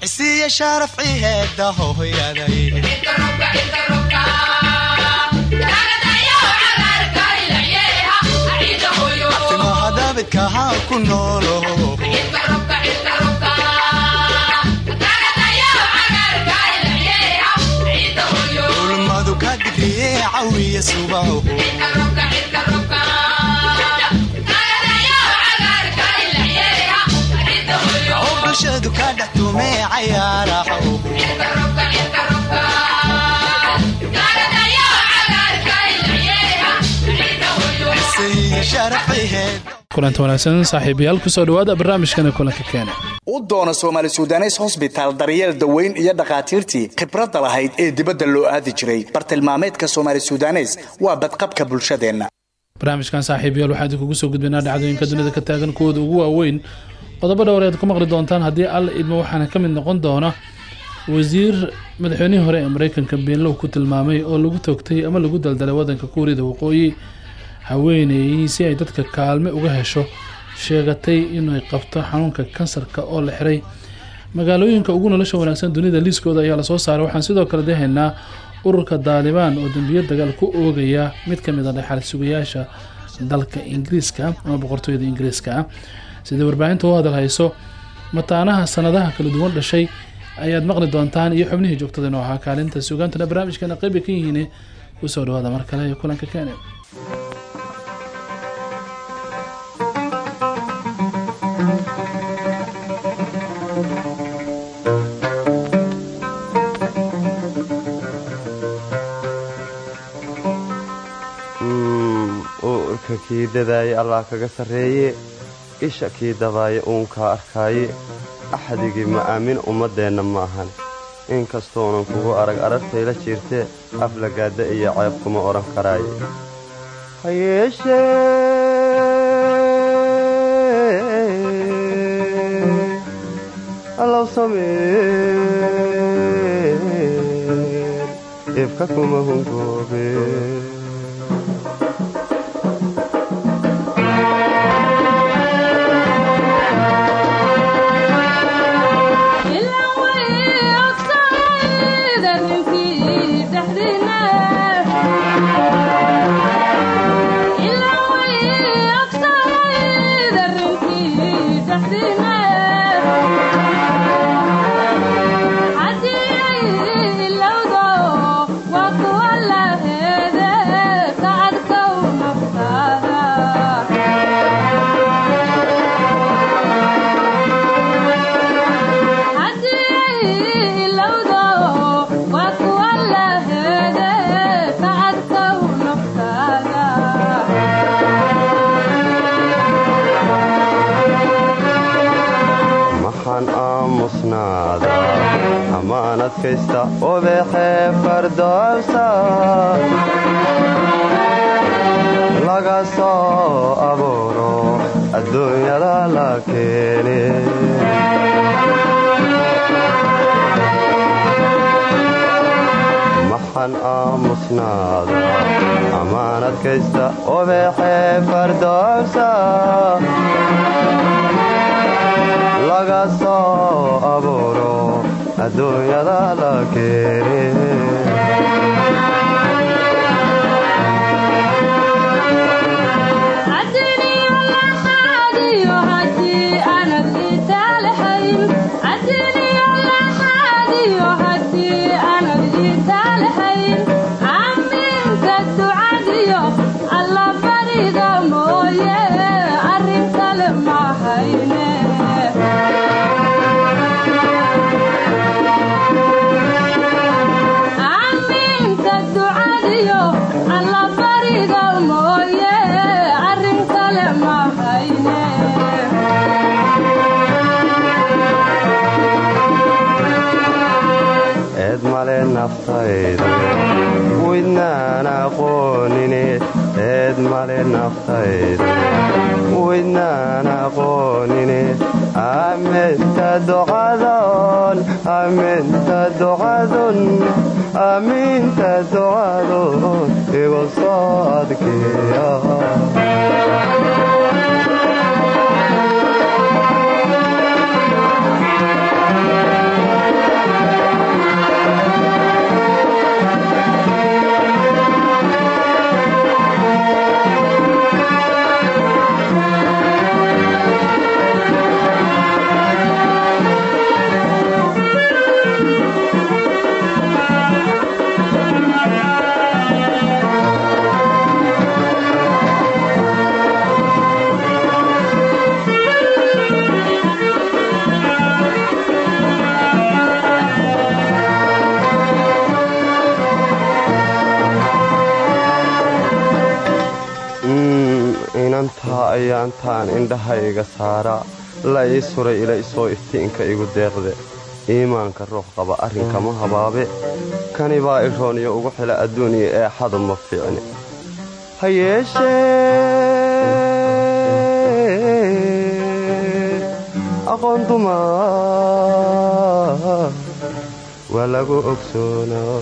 cisiiya sharaf ciheeda hooyaday abidkahaa ku noolo ulmadu ka digriye cawiya subaho bulshadu ka dhex tume cayaaraho kulanta wanaagsan saaxiibayaal ku soo dhawaada barnaamijkana kulanka keene u doona soomaali sudanes hosbitaal daryeel daweyn iyo dhakhaatiirtii khibradda lahayd ee dibadda loo aadi jiray. Bartilmaameedka soomaali sudanes waa badqabka bulshadeenna. Barnaamijkan saaxiibayaal waxaan idinkugu soo gudbaynaa dhacdooyinka dunida ka taagan kuwooda ugu waaweyn qodobo dhowr ead ku maqli doontaan haddii alla idmo waxaana ka mid noqon doona wasiir madaxweynihii hore ee mareykanka beenlow ku tilmaamay oo lagu toogtay ama lagu daldalay wadanka kuuriyada waqooyi haweeneeyii si ay dadka kaalme uga hesho sheegatay inay qabto xanuunka kansarka oo la xiray. Magaalooyinka ugu nolosha wanaagsan dunida liiskooda ayaa la soo saaray. Waxaan sidoo kale dahaynaa ururka daalibaan oo dembiyo dagaal ku oogaya mid ka mid a dhexal sugayaasha dalka ingiriiska ama boqortooyada ingiriiska sidai warbaahinta u hadal hayso mataanaha sanadaha kala duwan dhashay ayaad maqli doontaan iyo xubnihii joogtada inuu ahaa kaalinta sugaantana barnaamijkana qeyba ka yihiin ku soo dhawaada mar kale ee kulanka keene uurka kii dadaaye allah kaga sarreeye isha kii dabaaye uunkaa arkaaye axdigii ma aamin ummaddeenna ma ahan. Inkastoonan kugu arag aragtayla jiirtee aflagaadda iyo ceeb kuma odhan karaaye ha kuma hungoobe ubeexee fardoosa laga soo abuuro adduunyada la keene aminta ducadun igu soo adkeeya ayaantaan indhahayga saaraa la ii suray ila isoo iftiinka igu deeqde. Iimaanka ruux qaba arrinkama habaabe. Kani baa irooniyo ugu xila adduuniya ee xadu ma fiicni. Ha yeeshee aqoon duma waa lagu ogsoonaa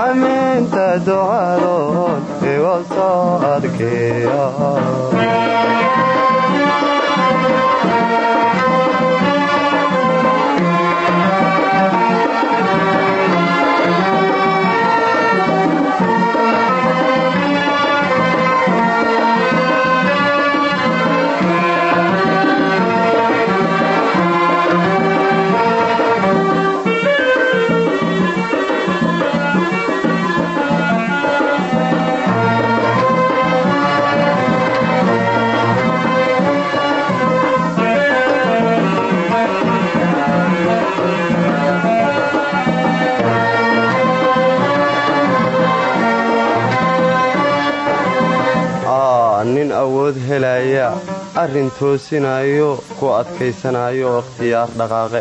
aaminta ducadon iga soo adkeeya arrin toosinayo ku adkaysanayo oo ikhtiyaar dhaqaaqe.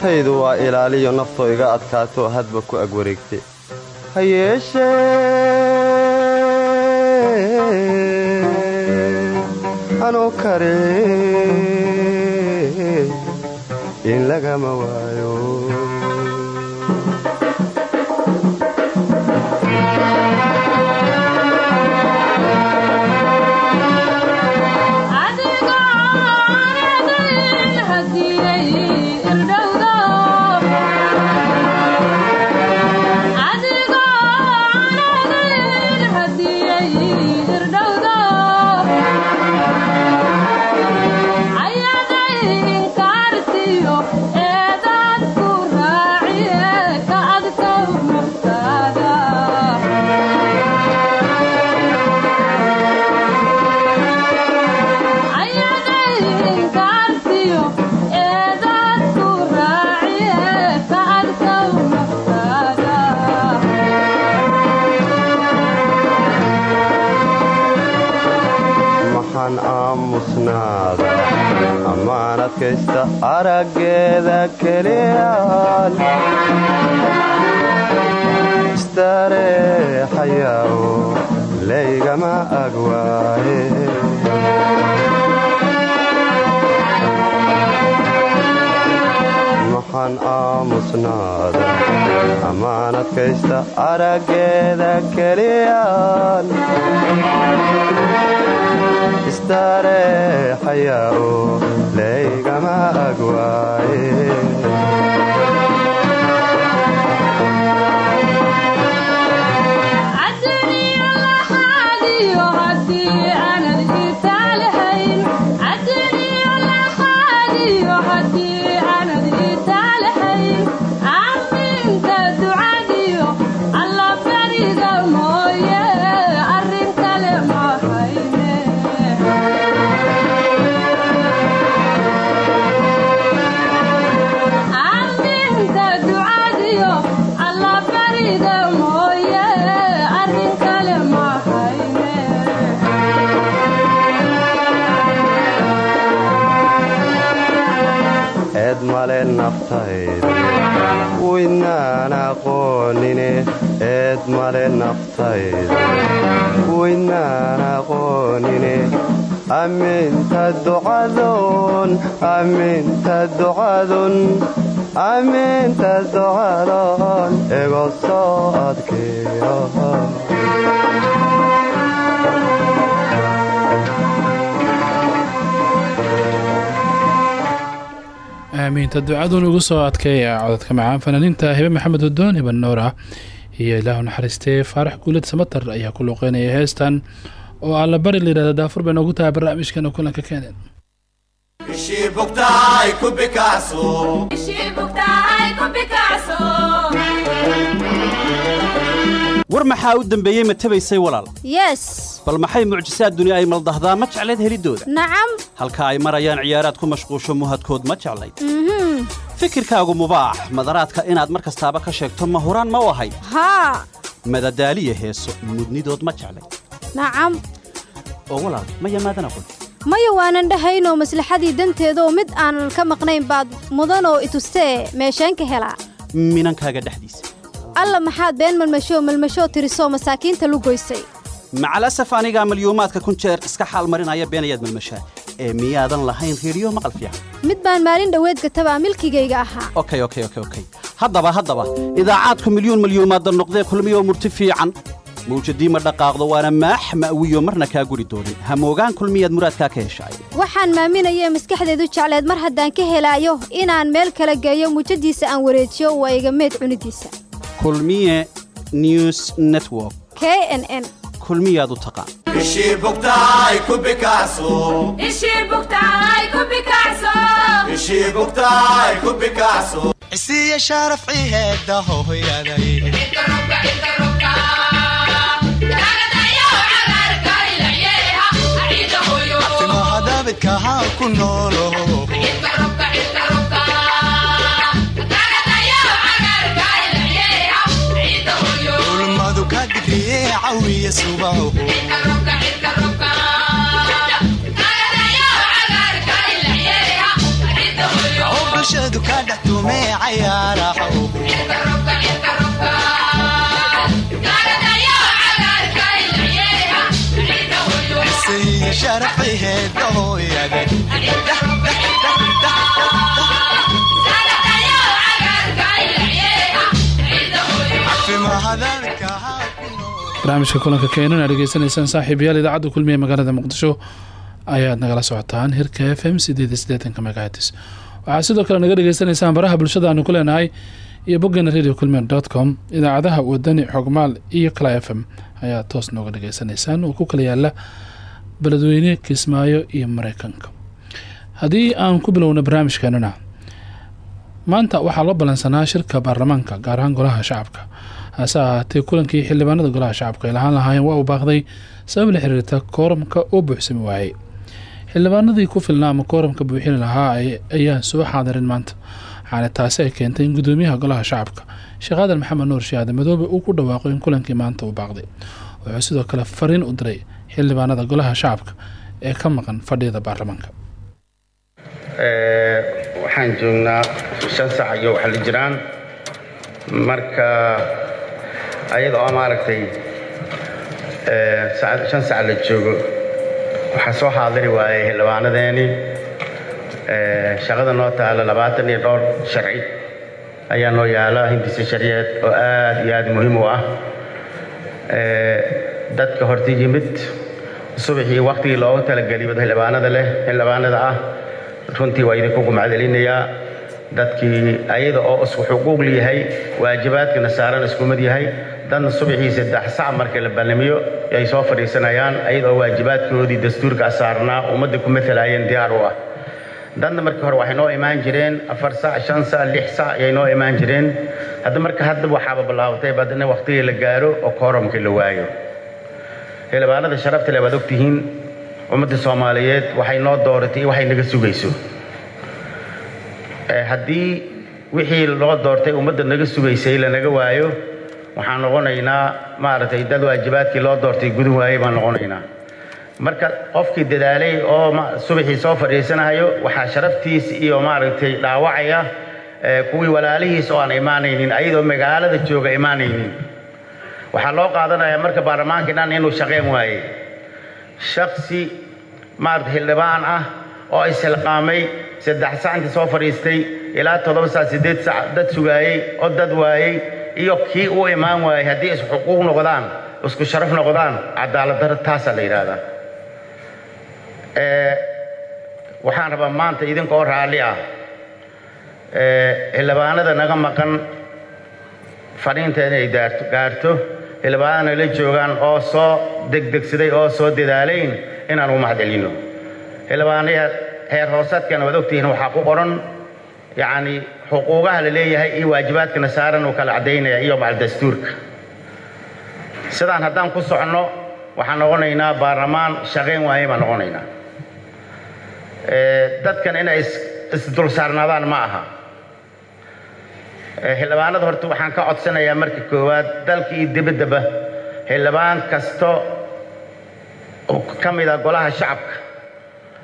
Taydu waa ilaaliyo naftoo iga adkaato hadba ku ag wareegte. Ha anoo kare in lagama waayo waan aamusnaada ammaan adkaysta araggeeda keliyaal istareexayaw aamusnaada ammaan adkaysta araggeeda keliyaal keliyaan istareexayaao laygama agwaaye male naftayda waynaan aqoonine eed male naftayda waynaan aqoonine aminta ducadon aminta ducadun aminta ducadon ego soo adkeeyo aamiinta ducaduun ugu soo adkeeya codadka macaan fanaaniinta hebe maxamed hudoon hiban noora iyo ilaahu naxariistee faarax guulad samatar ayaa ku luuqeynaya heestan oo alla bari layidhahda daafur bay noogu tahay barnaamijkana kulanka keeneen war maxaa u dembeeyey ma tabaysay walaal? Yes. Bal maxay mucjisaad duni ay maldahdaa? Ma jeclayd heliddooda nacam halka ay marayaan ciyaaraad ku mashquusho muhadkood ma jeclayd fikirkaagu mubaax madaraadka inaad mar kastaaba ka sheegto ma huraan ma u ahayd haa madadaaliya heeso mudnidood ma jeclayd nacam oo walaal ma yamaadana qul. Maya waanan dhahaynoo maslaxadii danteedaoo mid aanan ka maqnayn baad mudanoo itustee meesheen ka helaa. Minankaaga dhexdiisa alla maxaad been malmashoo malmashoo tirisoo masaakiinta lu goysay. Macalasaf anigaa malyuumaadka kun jeer iska xaal marinaya beenayaad malmashaa. Ee miyaadan lahayn reediyo maqal fiican. Mid baan maalin dhoweed gatabaa milkigayga ahaa. Okay okay okay okay haddaba haddaba idaacaadku milyuun malyuumaadda noqdee kulmiyoo murti fiican. Mawjadii ma dhaqaaqdo waana maax ma'wiyo marna kaa guri doonin hamoogaan kulmiyaad muraadkaa ka heshaay. Waxaan maaminayee maskaxdeedu jecleed mar haddaan ka helaayo inaan meel kala geeyo muujadiisa aan wareejiyo waa iga meed cunidiisa kulmiye news network. K n n. Kulmiyaad u taqaan ishii bugtahay ku bikacso ishii bugtahay ku bikacso cawiya subaho bulshadu ka dhex tumee cayaaraho cisiiya sharaf ciheeda barnaamijka kulanka keenan aad dhegeysanaysaan saaxiibayaal idaacadda kulmiye magaalada muqdisho. Ayaad nagala socotaan hirka f m sideed iyo siddeetanka megahatis waxaad sidoo kale naga dhegeysanaysaan baraha bulshada aanu ku leenahay iyo boggeena radio kulmier dot com. Idaacadaha wadani xogmaal iyo kala f m ayaa toos nooga dhegeysanaysaan oo ku kala yaalla beledweyne kismaayo iyo mareykanka haddii aan ku bilowna barnaamijkeenana maanta waxaa loo ballansanaa shirka baarlamaanka gaar ahaan golaha shacabka hase ahaatee kulankii xildhibaanada golaha shacabka ay lahaan lahaayeen waa uu baaqday sabab la xiriirta kooramka oo buuxsami waayey. Xildhibaanadii ku filnaa ama kooramka buuxini lahaa ayaan soo xaadirin maanta. Waxaana taasi ay keentay in gudoomiyaha golaha shacabka sheekh aadan maxamed nuur shaade madoobe uu ku dhawaaqo in kulankii maanta uu baaqday. Wuxuu sidoo kale fariin u diray xildhibaanada golaha shacabka ee ka maqan fadhiyada baarlamaanka waxaan joognaa shan sac iyo waxa la jiraan. Marka ayada oo maaragtay shan sac la joogo. Waxaa soo xaadiri waayey xildhibaanadeeni shaqada noo taala labaatan iyo dhowr sharci ayaa noo yaalla. Hindisa sharciyeed oo aad iyo aad muhiim u ah. Dadka horta yimid subaxii waktigii looga talageliyay xildhibaanada leh xildhibaanada ah runtii waa idinku gumacdelinayaa dadkii ayada oo isku xuquuq leeyahay waajibaadkana saaran isku yahay. Dadna subaxii saddex sac marka la ballamiyo ay soo fadhiisanayaan ayada oo waajibaadkoodii dastuurka saarnaa ummadda ku matalayeen diyaar u ah. Dadna markii hore waxay noo imaan jireen afar sac shan sac lix sac ayay noo imaan jireen. Hadda marka hadda waxaaba bilaabatay badna waktigii la gaaro oo kooromkii la waayo. Xildhibaanada sharafta leh waad ogtihiin ummadda soomaaliyeed waxay noo dooratay iyo waxay naga sugayso haddii wixii loo doortay ummadda naga sugaysay lanaga waayo waxaan noqonaynaa maaragtay dad waajibaadkii loo doortay gudun waayey baan noqonaynaa. Marka qofkii dadaalay oo subaxii soo fadhiisanayo waxaa sharaftiis iyo maaragtay dhaawacaya kuwii walaalihiis oo aan imaanaynin ayadoo magaalada jooga imaanaynin. Waxaa loo qaadanayaa marka baarlamaankii dhan inuu shaqeyn waayey shaksi maarata xildhibaan ah oo ishilqaamay saddex sac intii soo fadhiistay ilaa toddoba sac siddeed sac dad sugaayey oo dad waayey iyo kii u imaan waayey haddii is xuquuq noqdaan isku sharaf noqdaan cadaalad darro taasaa la yidhaahdaa. Waxaan rabaa maanta idinkoo raalli ah xildhibaanada naga maqan fadhiinta inay gaarto xildhibaanana la joogaan oo soo degdegsaday oo soo dadaalayn inaan u mahadcelino. Xildhibaanaya heer hoosaadkana waad ogtihiin waxaa ku qoran yacni xuquuqaha la leeyahay iyo waajibaadkana saaran uu kala caddaynaya iyo macal dastuurka. Sidaan haddaan ku socno waxaan noqonaynaa baarlamaan shaqayn waaye baan noqonaynaa. Dadkan inay isdul saarnaadaan ma aha. Xildhibaanada horta waxaan ka codsanayaa marka koowaad dalka iyo dibaddaba xildhibaan kasto ka mid a golaha shacabka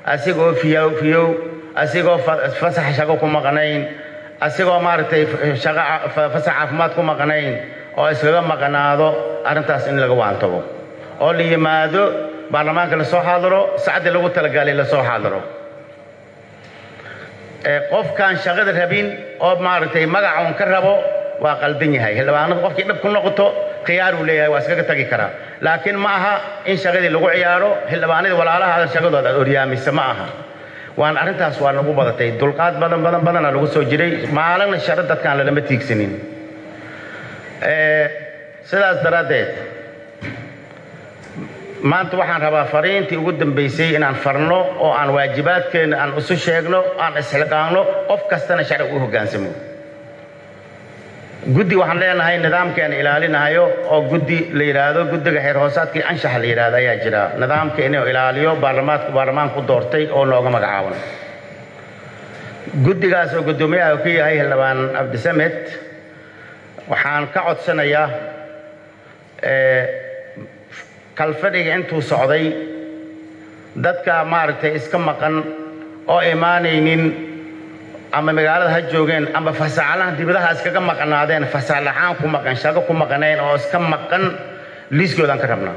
asigoo fiyow fiyow asigoo fasax shaqo ku maqnayn. Asigoo maaragtay fasax caafimaad ku maqnayn. Oo iskaga maqnaado arrintaas in laga waantabo oo la yimaado baarlamaanka la soo xaadiro sacaddii lagu talagalay la soo xaadiro qofkaan shaqada rabin oo maaragtay magacuun ka rabo waa qaldan yahay. Xildhibaanada qofkii dhib ku noqoto khiyaaruu leeyahay waa iskaga tagi karaa. Laakiin ma aha in shaqadii lagu ciyaaro xildhibaanadii walaalaha shaqadooda aad oryaamisa ma aha. Waan arrintaas waa nagu badatay. Dulqaad badan badan badanaa lagu soo jiray. Maalina sharo dadkaan lalama tiigsanin sidaas daraaddeed maanta waxaan rabaa fariintii ugu dambaysay inaan farno oo aan waajibaadkeenna aan isu sheegno aan isxilqaanno qof kastana sharciga u hoggaansamo guddi waxaan leenahay nidaamkeena ilaalinahayo oo guddi la yidhaahdo guddiga xeer hoosaadkii anshaxa la yidhaahdo ayaa jira. Nidaamka inuu ilaaliyo baarlamaanku baarlamaanku doortay oo nooga magacaaban guddigaas oo guddoomiyaha ka yahay xildhibaan cabdisamed waxaan ka codsanayaa kalfadhiga intuu socday dadka maaragtay iska maqan oo imaanaynin ama magaalada ha joogeen ama fasaxlahan dibadaha iskaga maqnaadeen fasaxlaxaan ku maqan shaqo ku maqnayn oo iska maqan liiskoodaan ka rabnaa.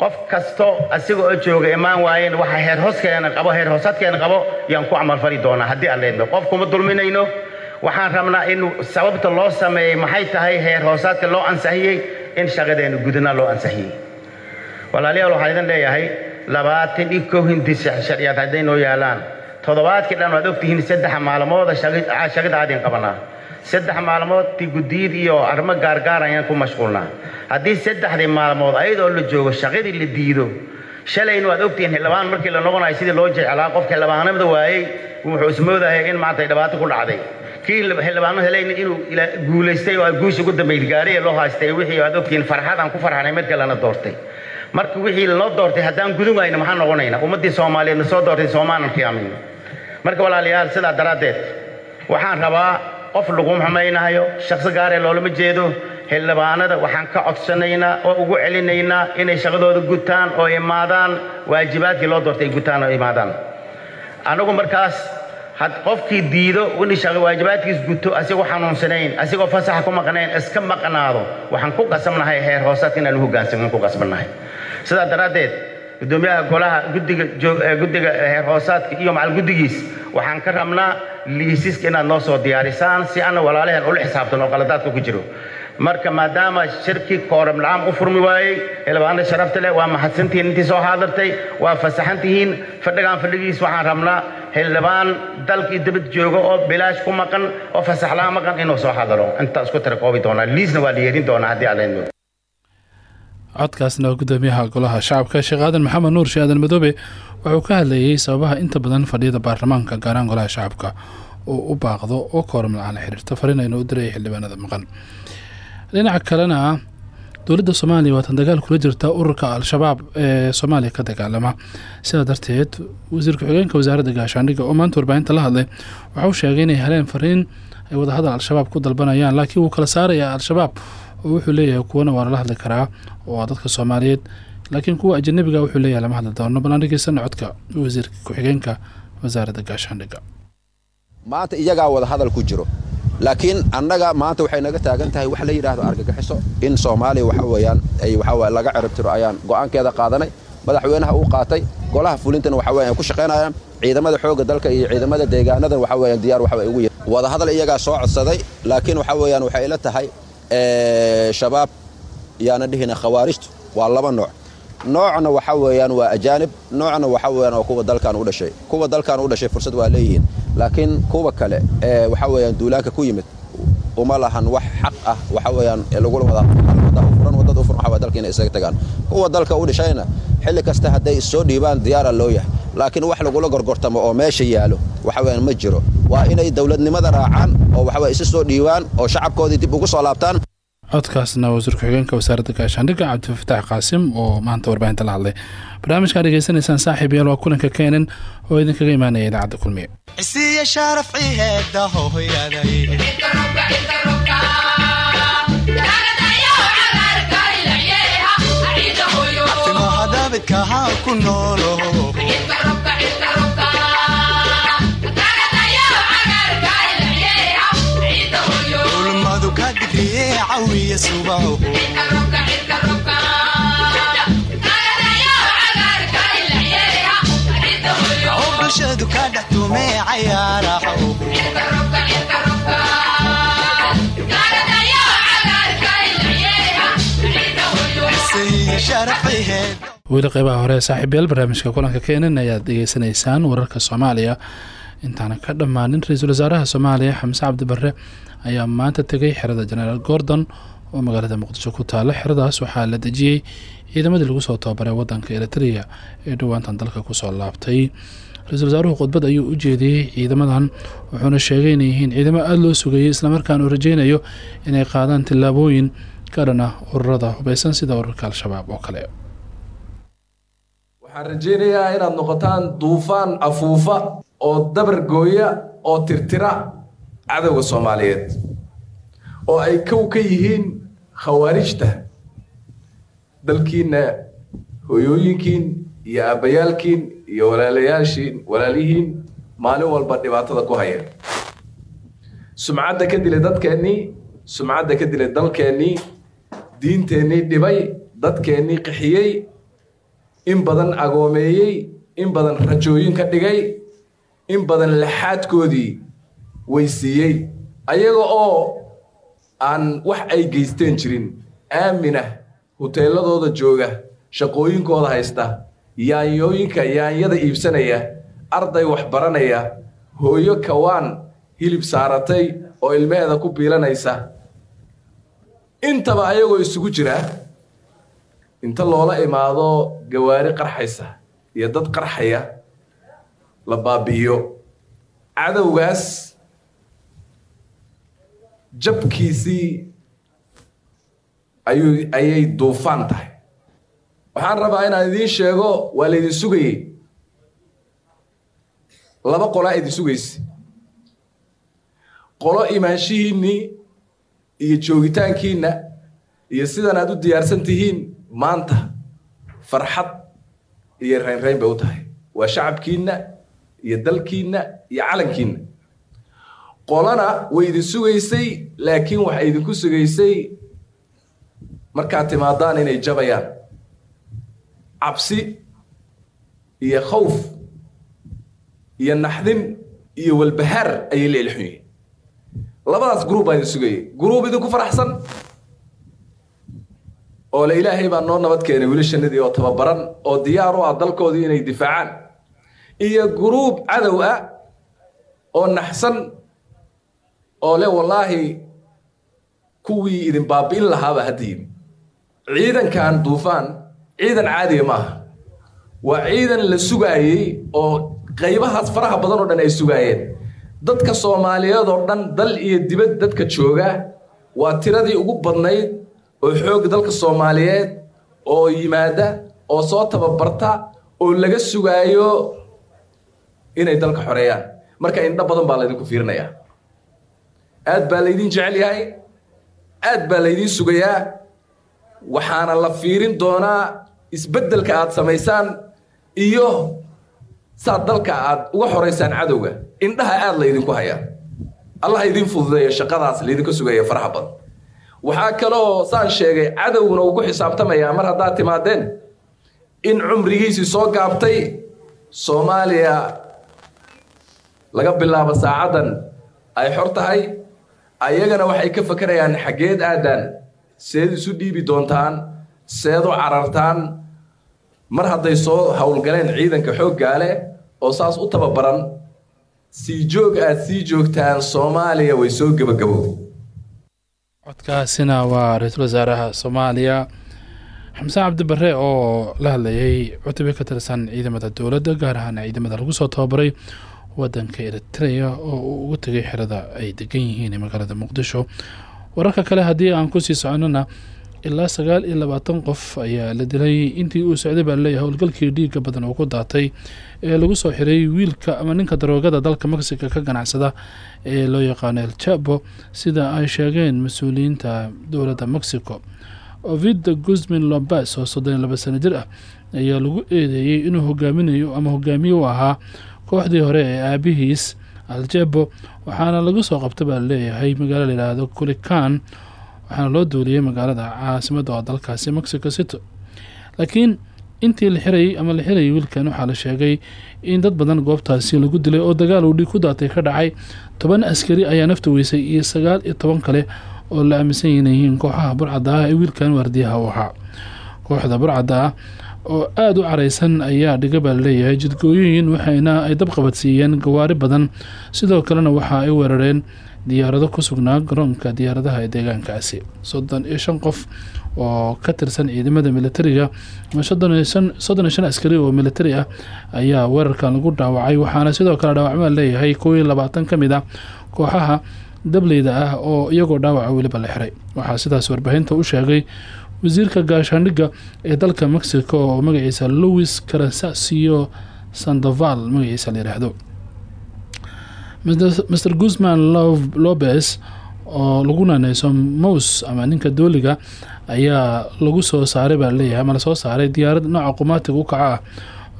Qof kasto asiga oo jooga imaan waayeen waxa heer hooskeena qabo heer hoosaadkeena qabo yaan ku camalfali doonaa haddii aan leedno. Qof kuma dulminayno. Waxaan rabnaa in sababta loo sameeyey maxay tahay heer hoosaadka loo ansixiyey in shaqadeena gudana loo ansixiyey. Walaalayaal waxaan idin leeyahay labaatan iyo kow hindi sharciyaad hadday noo yaalaan. Toddobaadkii dhan waad ogtihiin saddex maalmooda shaqada aadin qabanaa. Saddex maalmood ti guddiyad iyo arrimo gaargaar ayaan ku mashquulnaa. Haddii saddexdii maalmood ayadoo la joogo shaqadii la diido shalayna waad ogtihiin xildhibaan markii la noqonayo sidii loo jeclaa qofka xildhibaanimada waayey wuxuu ismoodayay in maanta dhibaato ku dhacday. Kii xildhibaano helayna inuu guulaystay oo guusha ugu dambayd gaariya loo haystay wixii aad ogtihiin farxad aan ku farxanay markii lana doortay marka wixii lanoo doortay haddaan gudun wayna maxaan noqonaynaa ummaddii soomaaliyeedna soo doortay soomaanan qiyaamayno marka walaalayaal sidaa daraaddeed waxaan rabaa qof laguma xumaynayo shakhsi gaaree loolama jeedo xildhibaanada waxaan ka codsanaynaa oo ugu celinaynaa inay shaqadooda gutaan oo imaadaan waajibaadkii loo doortay ay gutaan oo imaadaan. Anagu markaas had qofkii diido waajibaadkiis guto asigoo xanuunsanayn asigoo fasaxa ku maqnayn iska maqnaado waxaan ku qasabnahay heer hoosaadka inaan u hoggaansamin ku qasbannahay sidaa daraaddeed gudoomiyaha golaha guddiga heer hoosaadka iyo macal guddigiis waxaan ka rabnaa liisiska inaad noo soo diyaarisaan si ana walaalaheen ula xisaabtan oo qaladaadka ku jiro. Marka maadaama shirkii kooram la'aan u furmi waayey xildhibaanada sharafta leh waa mahadsantihiin intii soo xaadirtay waa fasaxan tihiin fadhigaan fadhigiis waxaan rabnaa xildhibaan dalkii dibad jooga oo bilaash ku maqan oo fasaxlaan maqan inuu soo xaadiro intaa isku tira koobi doonaa liisna waa la yeedin doonaa haddii leedno codkaasna gudoomiyaha golaha shacabka sheekh aadan maxamed nuur sheeh aadan madoobe wuxuu ka hadlayey sababaha inta badan fadhiyada baarlamaanka gaaraan golaha shacabka oo u baaqdo oo la'aan la xiriirta fariinayna u diraya xildhibaanada maqan. Dhinaca kalena dowladda soomaaliya waatan dagaal kula jirta ururka al-shabaab ee soomaaliya ka dagaalama. Sidaa darteed wasiir ku-xigeenka wasaaradda gaashaandhigga oo maanta warbaahinta la hadlay waxa uu sheegay inay heleen fariin ay wadahadal al-shabaab ku dalbanayaan laakiin wuu kala saarayaa al-shabaab oo wuxuu leeyahay kuwana waa lala hadli karaa oo dadka soomaaliyeed. Laakiin kuwa ajanabiga wuxuu leeyahay lama hadli doono. Bal aan dhegeysana codka wasiirka ku-xigeenka wasaaradda gaashaandhigga maanta iyagaa wada hadal ku jiro. Laakiin annaga maanta waxay naga taagan tahay wax la yidhaahdo argagixiso in soomaaliya waxa weeyaan ay waxa weeye laga cirib tiro ayaan go'aankeeda qaadanay. Madaxweynaha uu qaatay golaha fulintana waxa weeyaan ku shaqaynayaan ciidamada xoogga dalka iyo ciidamada deegaanada waxa weeyaan diyaar waxa ugu yihiin wada hadal iyagaa soo codsaday laakiin waxa weeyaan waxay ila tahay shabaab yaana dhihina khawaarijtu waa laba nooc. Noocna waxa weeyaan waa ajaanib noocna waxa weeyaan waa kuwa dalkan u dhashay. Kuwa dalkan u dhashay fursad waa leeyihiin laakiin kuwa kale ee waxa weeyaan duulaanka ku yimid uma lahan wax xaq ah waxa weeyaan lagula wada wada furan waddada u furan waxa dalka inay isaga tagaan. Kuwa dalka u dhashayna xilli kasta hadday soo dhiibaan diyaara loo yahay. Laakiin wax lagula gorgortamo oo meesha yaalo waxa weeyaan ma jiro. Waa inay dowladnimada raacaan oo waxa weeye isu soo dhiibaan oo shacabkoodii dib ugu soo laabtaan. Codkaasna wasiir ku-xigeenka wasaaradda gaashaandhigga cabdifataax qaasim oo maanta warbaahinta la hadlay. Barnaamijkaa dhegeysanaysaan saaxiib yaal waa kulanka keenan oo idinkaga imaanaya idaacadda kulmiye daabidka ha ku noolo ulmadu ka dhigriye cawiya subaho bulshadu ka dhex tumee cayaaraho ciheeda weli qeybaha hore ee saaxiibyaal barnaamijka kulanka keenan ayaad dhegeysanaysaan wararka soomaaliya. Intaana ka dhammaanin ra'iisul wasaaraha soomaaliya xamse cabdi barre ayaa maanta tegay xerada jenaraal gordon oo magaalada muqdisho ku taala xeradaas waxaa la dejiyey ciidamadii lagu soo tababaray wadanka eritrea ee dhowaantan dalka ku soo laabtay. Ra'iisul wasaaruhu khudbad ayuu u jeediyey ciidamadan wuxuuna sheegay inay yihiin ciidamo aada loo sugayay islamarkaana uu rajeynayo inay qaadaan tillaabooyin ka dhan ururada hubeysan sida ururka al-shabaab oo kale waxaan rajaynayaa inaad noqotaan duufaan afuufa oo dabar gooya oo tirtira cadowga soomaaliyeed oo ay kow ka yihiin khawaarijta dalkiinna hooyooyinkiin iyo aabbayaalkiin iyo walaalayaashiin walaalihiin maalin walba dhibaatada ku haya sumcadda ka dilay dadkeennii sumcadda ka dilay dalkeennii diinteennii dhibay dadkeennii qixiyey in badan agoomeeyey in badan rajooyin ka dhigay in badan laxaadkoodii weysiiyey. Ayaga oo aan wax ay geysteen jirin aaminah huteeladooda jooga shaqooyinkooda haysta yaanyooyinka yaanyada iibsanaya arday wax baranaya hooyo kawaan hilib saaratay oo ilmaheeda ku biilanaysa. Intaba ayagoo isugu jira inta loola imaado gawaari qarxaysa iyo dad qarxaya la baabi'iyo. Cadowgaas jabkiisii ayuu ayay duufaan tahay. Waxaan rabaa inaan idiin sheego waa laydin sugayey. Laba qolaa idin sugaysa qolo imaanshihiinnii iyo joogitaankiinna iyo sidan aad u diyaarsan tihiin maanta farxad iyo raynrayn bay u tahay. Waa shacabkiinna iyo dalkiinna iyo calankiinna. Qolana way idin sugaysay laakiin waxay idinku sugaysay markaad timaadaan inay jabayaan. Cabsi iyo khawf iyo naxdin iyo walbahaar ayay la elxun yihiin labadaas gruub baa idin sugayay gruub idinku faraxsan oo le ilaahay baa noo nabad keenay wiilashanadii oo tababaran oo diyaar u ah dalkoodii inay difaacaan. Iyo gruub cadow ah oo naxsan oo le wallaahi kuwii idin baabi'in lahaaba hadda ciidankan duufaan ciidan caadiga ma aha. Waa ciidan la sugaayey oo qaybahaas faraha badan oo dhan ay sugaayeen. Dadka soomaaliyeed oo dhan dal iyo dibad dadka jooga waa tiradii ugu badnayd oo xoog dalka soomaaliyeed oo yimaada oo soo tababarta oo laga sugaayo inay dalka xoreeyaan. Marka indho badan baa laydinku fiirinayaa. Aad baa laydin jecel yahay aad baa laydin sugayaa. Waxaana la fiirin doonaa isbeddelka aad samaysaan iyo saad dalka aad uga xoraysaan cadowga. Indhaha aad laydinku hayaa allah idin fududeeyo shaqadaas laydinka sugaya faraha badan waxaa kaloo saan sheegay cadowguna uu ku xisaabtamayaa mar haddaad timaadeen in cumrigiisii soo gaabtay soomaaliya laga bilaabo saacaddan ay xor tahay ayagana waxay ka fakerayaan xaggeed aadaan seed isu dhiibi doontaan seed u carartaan mar hadday soo howlgaleen ciidanka xooggaale oo saas u tababaran sii joog aad sii joogtaan soomaaliya way soo gebagabow codkaasina waa ra'iisul wasaaraha soomaaliya. Xamse cabdi bare oo la hadlayay cutubyo ka tirsan ciidamada dowladda gaar ahaan ciidamada lagu soo tababaray wadanka eritrea oo uu ugu tegay xerada ay degan yihiin ee magaalada muqdisho. Wararka kale haddii aan ku sii soconona ilaa sagaal iyo labaatan qof ayaa la dilay. Intii uu socday baa la leeyahay howlgalkii dhiiga badan oo ku daatay ee lagu soo xiray wiilka ama ninka daroogada dalka mexico ka ganacsada ee loo yaqaano el jabo sida ay sheegeen mas'uuliyiinta dowladda mexico. Ovid guzmin lobas oo soddon iyo laba sano jir ah ayaa lagu eedeeyey inuu hogaaminayo ama hogaamiye u ahaa kooxdii hore ee aabihiis aljebo waxaana lagu soo qabta baa la leeyahay magaalo layidhaahdo kulikan waxaana loo duuliyey magaalada caasimadda oo dalkaasi mexico city. Laakiin intii la xirayay ama la xirayay wiilkan waxaa la sheegay in dad badan goobtaasi lagu dilay oo dagaal uu dhiig ku daatay ka dhacay. Toban askari ayaa nafta weysay iyo sagaal iyo toban kale oo la aaminsan inay yihiin kooxaha burcadda ah ee wiilkan waardiyaha u ahaa kooxda burcadda ah oo aada u careysan ayaa dhiga baa la leeyahay jidgooyooyin waxayna ay dabqabadsiiyeen gawaari badan. Sidoo kalena waxa ay weerareen diyaarado ku sugnaa garoonka diyaaradaha ee deegaankaasi. Soddon iyo shan qof oo ka tirsan ciidamada militariga soddon iyo shan askari oo militari ah ayaa weerarkan lagu dhaawacay waxaana sidoo kale dhaawacmaa leeyahay kow iyo labaatan ka mid ah kooxaha dableyda ah oo iyagoo dhaawaca weliba la xiray. Waxaa sidaas warbaahinta u sheegay wasiirka gaashaandhigga ee dalka mexico oo magaciisa louis carasasio sandoval magaciisa la yidhaahdo mr guzman lobes oo lagu naaneyso mous ama ninka dooliga ayaa lagu soo saaray baa la leeyahay ama la soo saaray diyaarad nooca qumaatiga u kaca ah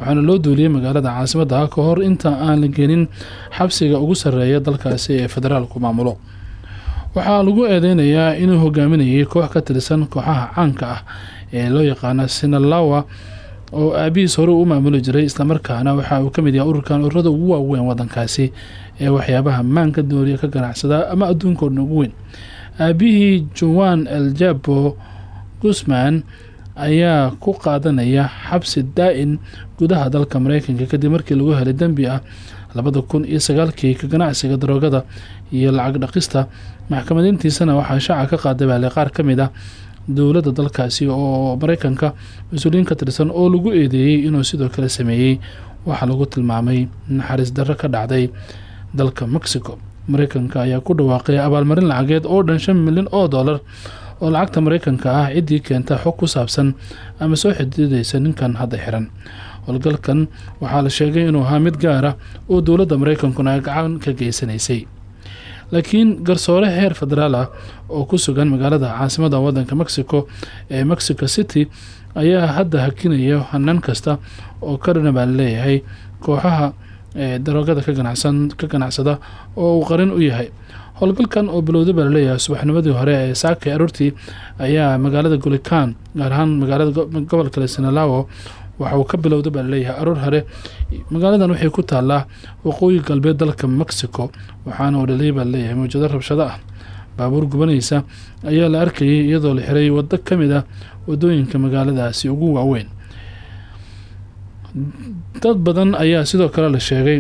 waxaana loo duuliyey magaalada caasimadda ka hor inta aan la gelin xabsiga ugu sarreeya dalkaasi ee federaalku maamulo. Waxaa lagu eedeynayaa inuu hogaaminayay koox ka tirsan kooxaha caanka ah ee loo yaqaano sinalawa oo aabihiis hore u maamuli jiray islamarkaana waxa uu ka mid yahay ururkan ururada ugu waaweyn wadankaasi ee waxyaabaha maanka dooriya ka ganacsada ama adduunkoodna ugu weyn. Aabihii juan eljabo guzman ayaa ku qaadanaya xabsi daa-in gudaha dalka mareykanka kadib markii lagu helay dembi ah labada kun iyo sagaalkii ka ganacsiga daroogada iyo lacag dhaqista. Maxkamadeyntiisana waxaa shaaca ka qaaday baale qaar ka mid ah dowladda dalkaasi oo mareykanka mas'uuliyiin ka tirsan oo lagu eedeeyey inuu sidoo kale sameeyey waxaa lagu tilmaamay naxariis darro ka dhacday dalka mexico. Mareykanka ayaa ku dhawaaqay abaalmarin lacageed oo dhan shan milyan oo dollar oo lacagta mareykanka ah ciddii keenta xog ku saabsan ama soo xidideysa ninkan hadda xiran. Howlgalkan waxaa la sheegay inuu ahaa mid gaar ah oo dowladda mareykankuna gacan ka geysanaysay. Laakiin garsoore heer federaal ah oo ku sugan magaalada caasimada wadanka mexico ee mexico city ayaa hadda hakinaya hanaan kasta oo karana baa leeyahay kooxaha ee daroogada ka ka ganacsada oo uu qarin u yahay. Howlgalkan oo bilowda baa la leeyahay subaxnimadii hore ee saaka aroortii ayaa magaalada gulikan gaar ahaan magaalada gobolka senalawo waxa uu ka bilowda baa la leeyahay hore. Magaaladan waxay ku taalaa waqooyi galbeed dalka mexico waxaana uu dhaliyay baa la leeyahay mawjado rabshado ah baabuur gubanaysa ayaa la arkayay iyadoo la xiray wado ka mid ah waddooyinka magaaladaasi ugu waaweyn. Dad badan ayaa sidoo kale la sheegay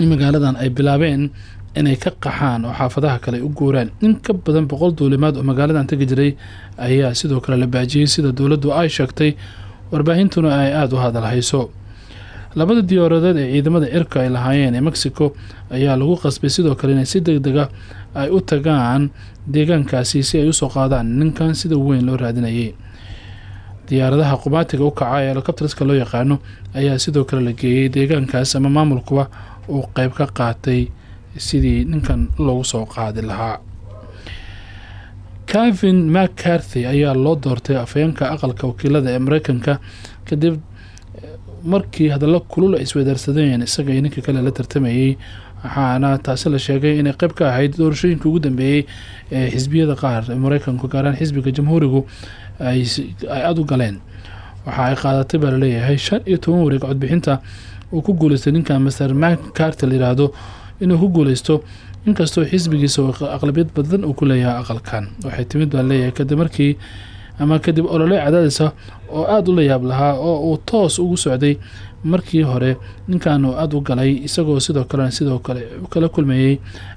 in magaaladan ay bilaabeen inay ka qaxaan oo xaafadaha kale u guuraan. In ka badan boqol duulimaad oo magaaladan tegi jiray ayaa sidoo kale la baajiyey sida dowladdu ay sheegtay warbaahintuna ay aada u hadalhayso labada diyaaradood ee ciidamada cirka ay lahaayeen ee mexico ayaa lagu qasbay sidoo kale inay si deg dega ay u tagaan deegaankaasi si ay u soo qaadaan ninkan sida weyn loo raadinayay. Diyaaradaha qubaatiga u kaca ee helicopterska loo yaqaano ayaa sidoo kale la geeyey deegaankaas ama maamulkuba uu qeyb ka qaatay sidii ninkan loogu soo qaadi lahaa. Calvin mccarthy ayaa loo doortay afhayeenka aqalka wakiilada ee mareykanka kadib markii hadallo kulul ay iswadaarsadeen isaga iyo ninka kale la tartamayay waxaana taasi la sheegay inay qeyb ka ahayd doorashooyinka ugu dambeeyey ee xisbiyada qaar mareykanku gaaraan xisbiga jamhuurigu ay aada u galeen. Waxa ay qaadatay baa la leeyahay shan iyo toban wareeg codbixinta uu ku guuleystay ninka master mccarty la yiraahdo inuu ku guuleysto inkastoo xisbigiisa aqlabiyad badan uu ku leeyahay aqalkan. Waxay timid baa kadib markii ama kadib olole cadaadisa oo aada u la yaab lahaa oo uu toos ugu socday markii hore ninkan uu aada u galay isagoo sidoo kalena sidoo kale kala kulmayey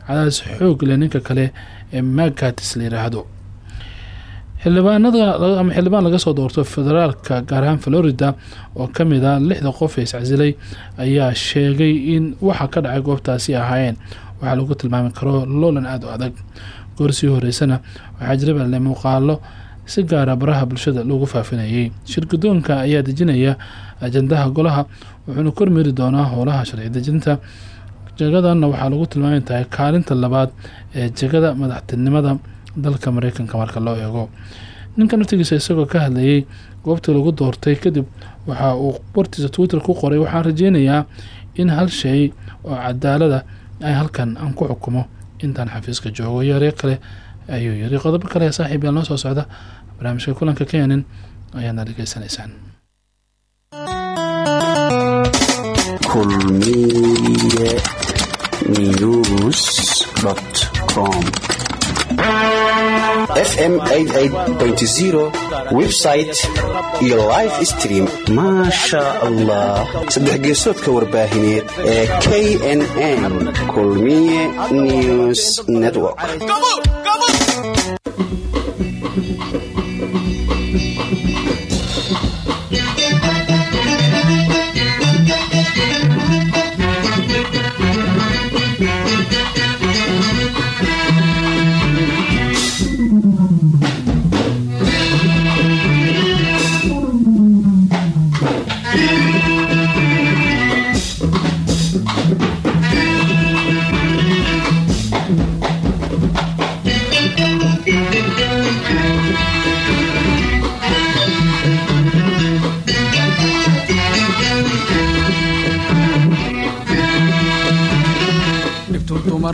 cadaadis xoog leh ninka kale ee magatis la yiraahdo. Xildhibaanada ama xildhibaan laga soo doorto federaalka gaar ahaan florida oo ka mid a lixda qof ee iscasilay ayaa sheegay in waxa ka dhacay goobtaasi ahaayeen. Waxaa lagu tilmaami karo loolan aada u adag. Goorsii horeysana waxaa jira muuqaalo si gaara baraha bulshada lagu faafinayay. Shirgudoonka ayaa dejinaya ajandaha golaha wuxuuna kormeeri doonaa howlaha sharci dejinta. Jagadanna waxaa lagu tilmaami tahay kaalinta labaad ee jegada madaxtinimada dalka mareykanka marka loo eego. Ninka naftigiisa isagoo ka hadlayay goobtii lagu doortay kadib waxa uu bartiisa twitter ku qoray waxaan rajeynayaa in hal shay oo cadaalada ay halkan aan ku xukumo. Intaan xafiiska joogo yare kale ayuu yiri. Qodobo kale saaxiib yaal noo soo socda barnaamijka kulanka kenyan ayaadna dhegeysanaysaan kulmiye news com. Fm website iyo live stream. Maasha allah saddex geesoodka warbaahineed ee knn kulmiye news network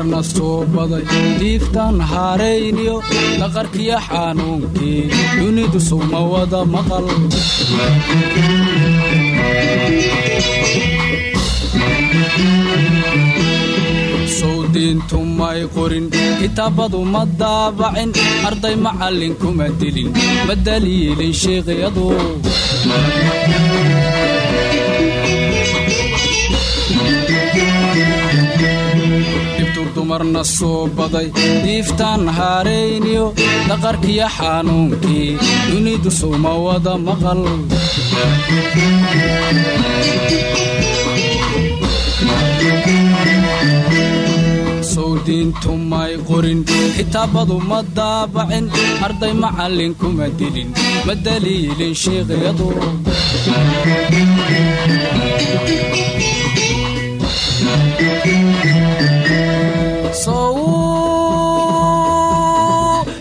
dumarna soo baday. Diiftan haarayniyo daqarkiyo xanuunkii. Dunidu suma wada maqal. Sowdiintu may qorin kitaabadu ma daabacin. Arday macallinkuma dilin ma daliilin sheeqyadu dumarna soo baday. Diiftaan haarayniyo daqarkiyo xanuunkii. Dunidu suma wada maqal. Sowdiintu may qorin kitaabadu ma daabacin. Arday macallinkuma dilin ma daliilin sow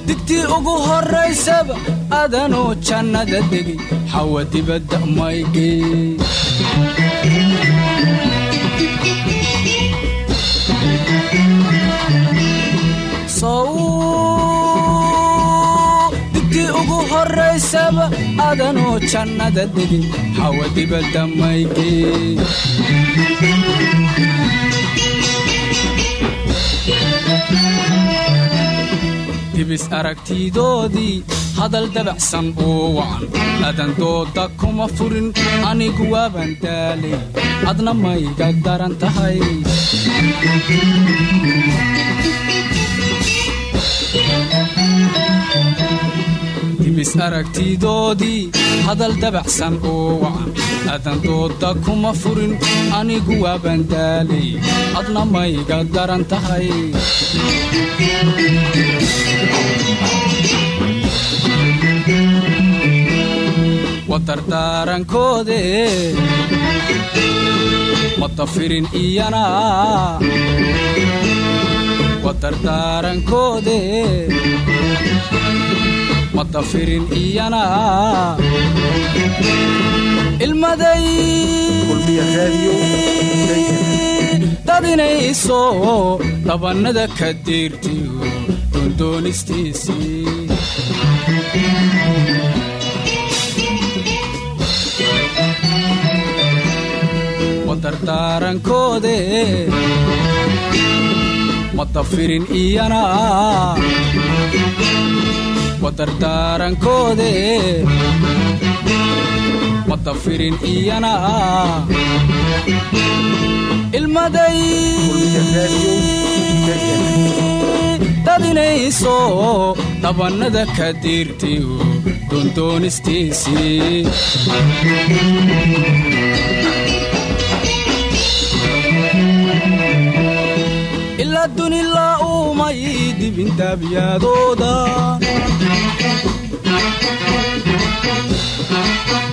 digtii ugu horaysaba adanoo jannada degi xawa dibadda mayge adanoo jannada degi xawa dibadda mayge dibis aragtidoodii hadal dabacsan oo wacan. Adan dooda kuma furin anigu waaban daalay adna mayga daran tahay dibis aragtidoodii hadal dabacsan oo wacan. Adan dooda kuma furin anigu waaban daalay adna mayga daran tahay. Wadardaarankoode madafirin iyana. Wadardaarankoode madafirin iyana ilmaday dadinayso dhabannada ka deertiyo doondoonistiisii wadardaarankoode madafirin iyana wadardaarankoode madafirin iyana. Ilmaday dadinayso dhabannada ka diirtiyo doondoonistiisii ilaa dunilaa uumay dibindaabyaadooda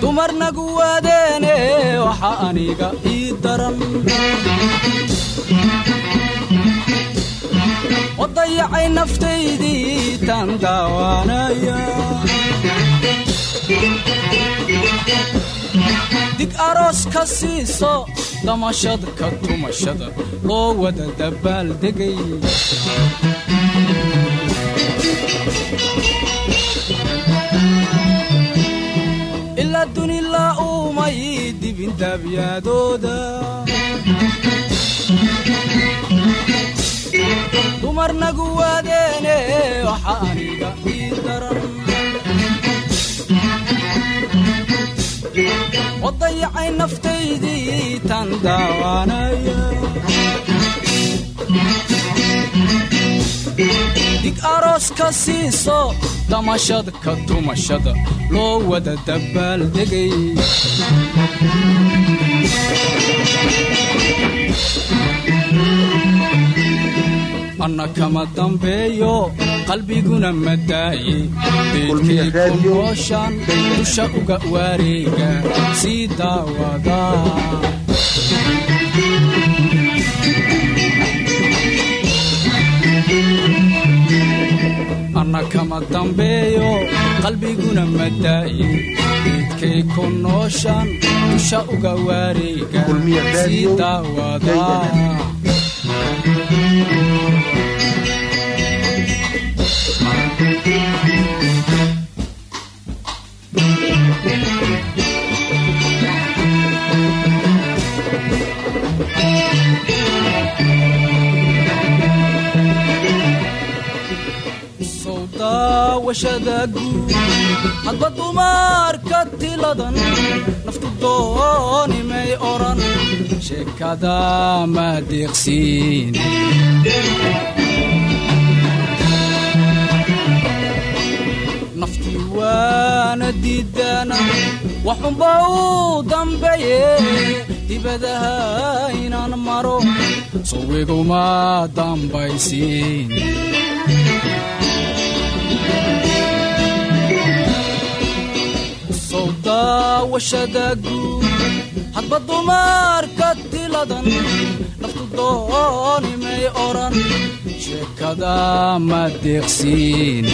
dumarnagu waadeene waxa aniga ii daran. Odayacay naftaydii taan daawaanaya dig aroos ka siiso damashada ka tumashada loo wada dabaaldegay ilaa dunilaa uumay dibindaabyaadooda dumarnagu waadeene waxa aniga ii daran. Odayacay naftaydii taan daawaanaya dig aroos ka siiso damashada ka tumashada loo wada dabaaldegay anna kama dambeeyo qalbiguna madaaye beedkay ku nooshaan dusha uga wareega sii daawada anna kama dambeeyo qalbiguna madaaye beedkay ku nooshaan dusha uga wareega sii guud hadba dumarka tiladan naftu dooni may odhan sheekada ma deeqsiin. Naftii waana diidaana waxunba u dambeeye guud hadba dumarka tila badan naftu dooni may odhan sheekada ma deeqsiin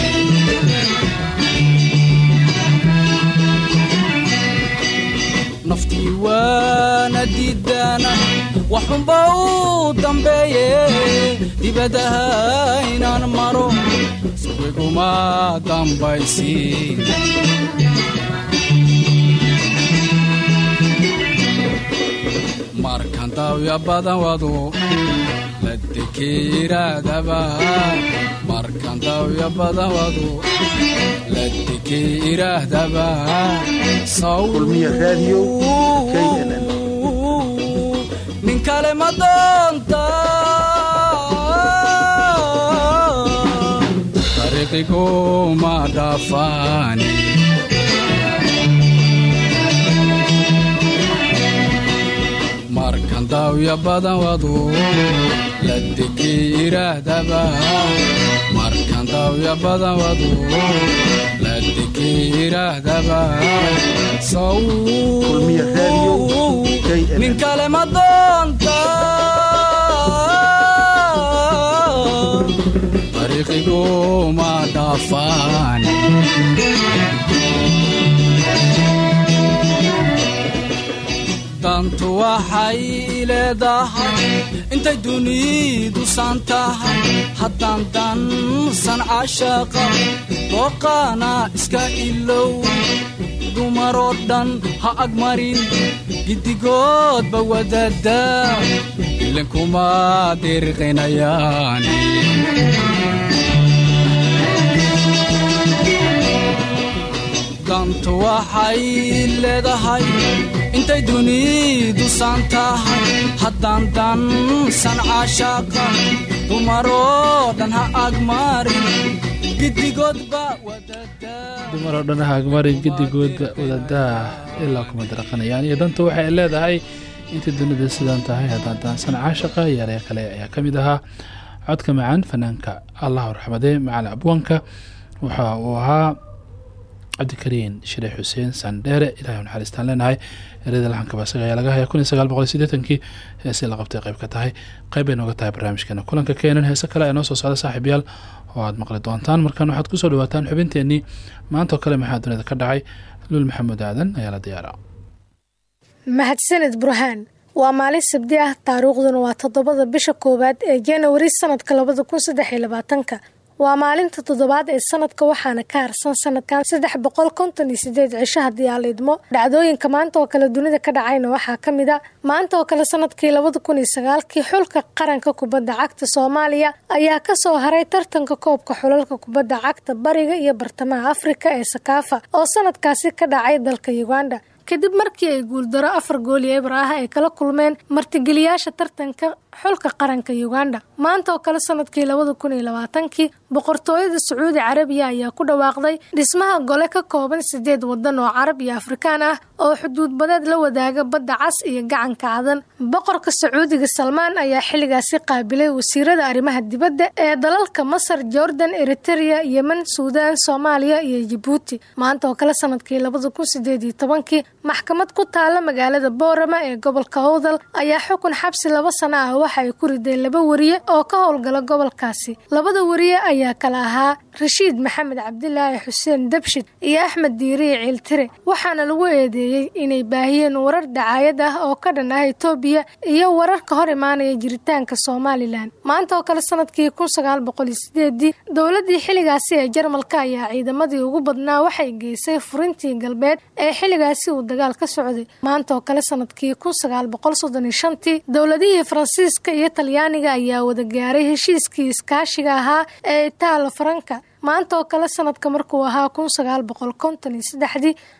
naftii waana diidaana waxunba u dambeeye dibadaha inaan maro sawiguma dambaysiin daawya badan wadu la dekeiraadaba markan daawya badan wadu la dekeiraahdaba nin kale ma doonta tariiqigu ma dhaafaani markan daawya badan wadu la dekeiraahdaba markan daawya badan wadu la dekeiraahdaba saw nin kale ma doonta tariiqigu ma dantu waxay leedahay intay dunidu san tahay haddaan dansan cashaqa dooqaana iska ilow dumaroo dhan ha agmarin giddigoodba wadadaa ilankuma dirqinayaani dantu waxay leedahay intay dunidu san tahay haddaan dansan cashaqa dumaroo dhan ha agmarin giddigoodba dumaroo dhan ha agmarin giddigoodba wadadaa ilaa kuma daraqanayaan iyo danta waxay leedahay intay dunida sidan tahay haddaan dansan cashaqa yaaree kale ayaa ka mid ahaa codka macaan fanaanka allahu raxmade macali abwanka waxa uu ahaa cabdikariin shire xuseen sandheere ilahay naxariistaan leenahay. Ereyada laxanka basaga ayaa laga haya kun iyo sagaal boqol sideetankii heesii la qabtay qayb ka tahay. Qayb bay nooga tahay barnaamijkeena. Kulanka keenan heese kale ee noo soo socda saaxiibayaal oo aad maqli doontaan. Markaan waxaad ku soo dhawaataan xubinteenii maantaoo kale maxaa dunida ka dhacay? Luul maxamuud aadan ayaa la diyaara mahadsaned burhaan waa maalin sabdi ah taariikhduna waa toddobada bisha koowaad ee janawari sanadka labada kun saddex iyo labaatanka waa maalinta toddobaad ee sanadka waxaana ka harsan sanadkan saddex boqol konton iyo sideed cisho haddii dhacdooyinka maanta oo kale dunida ka dhacayna waxaa ka mid a maanta oo kale sannadkii labada kun iyo sagaalkii xulka qaranka kubadda cagta soomaaliya ayaa ka soo haray tartanka koobka xulalka kubadda cagta bariga iyo bartamaha afrika ee sakaafa oo sanadkaasi ka dhacay dalka uganda. Kadib markii ay guuldaro afar gooli eber ah ay kala kulmeen martigeliyaasha tartanka xulka qaranka uganda. Maanta oo kale sannadkii labada kun boqortooyada sacuudi carabiya ayaa ku dhawaaqday dhismaha gole ka kooban sideed wadan oo carab iyo afrikaan ah oo xuduud badeed la wadaaga badda cas iyo gacanka cadan boqorka sacuudiga salmaan ayaa xilligaasi qaabilay wasiirada arrimaha dibadda ee dalalka masar jordan eritereya yemen suudaan soomaaliya iyo jabuuti maanta oo kale sannadkii labada kun iyo tobankii maxkamad ku taala magaalada boorama ee gobolka howdal ayaa xukun xabsi laba sano ah waxa ay ku rideen laba wariye oo ka howlgala gobolkaasi. Labada wariye ayaa kala ahaa rashiid maxamed cabdilaahi xuseen dabshid iyo axmed diiriye ciiltire waxaana lagu eedeeyey inay baahiyeen warar dacaayad ah oo ka dhan ah etoobiya iyo warar ka hor imaanaya jiritaanka somalilan maanta oo kale sannadkii kun sagaal boqol xilligaasi ee jarmalka ayaa ciidamadii ugu badnaa waxay geysay furintii galbeed ee xilligaasi uu dagaal ka socday. Maanta oo kale sannadkii kun sagaal dowladihii faransiiska iyo talyaaniga ayaa wada gaaray heshiiskii iskaashiga ahaa ee itaalo faranka. Maanta oo kale sanadka markuu ahaa kun sagaal boqol konton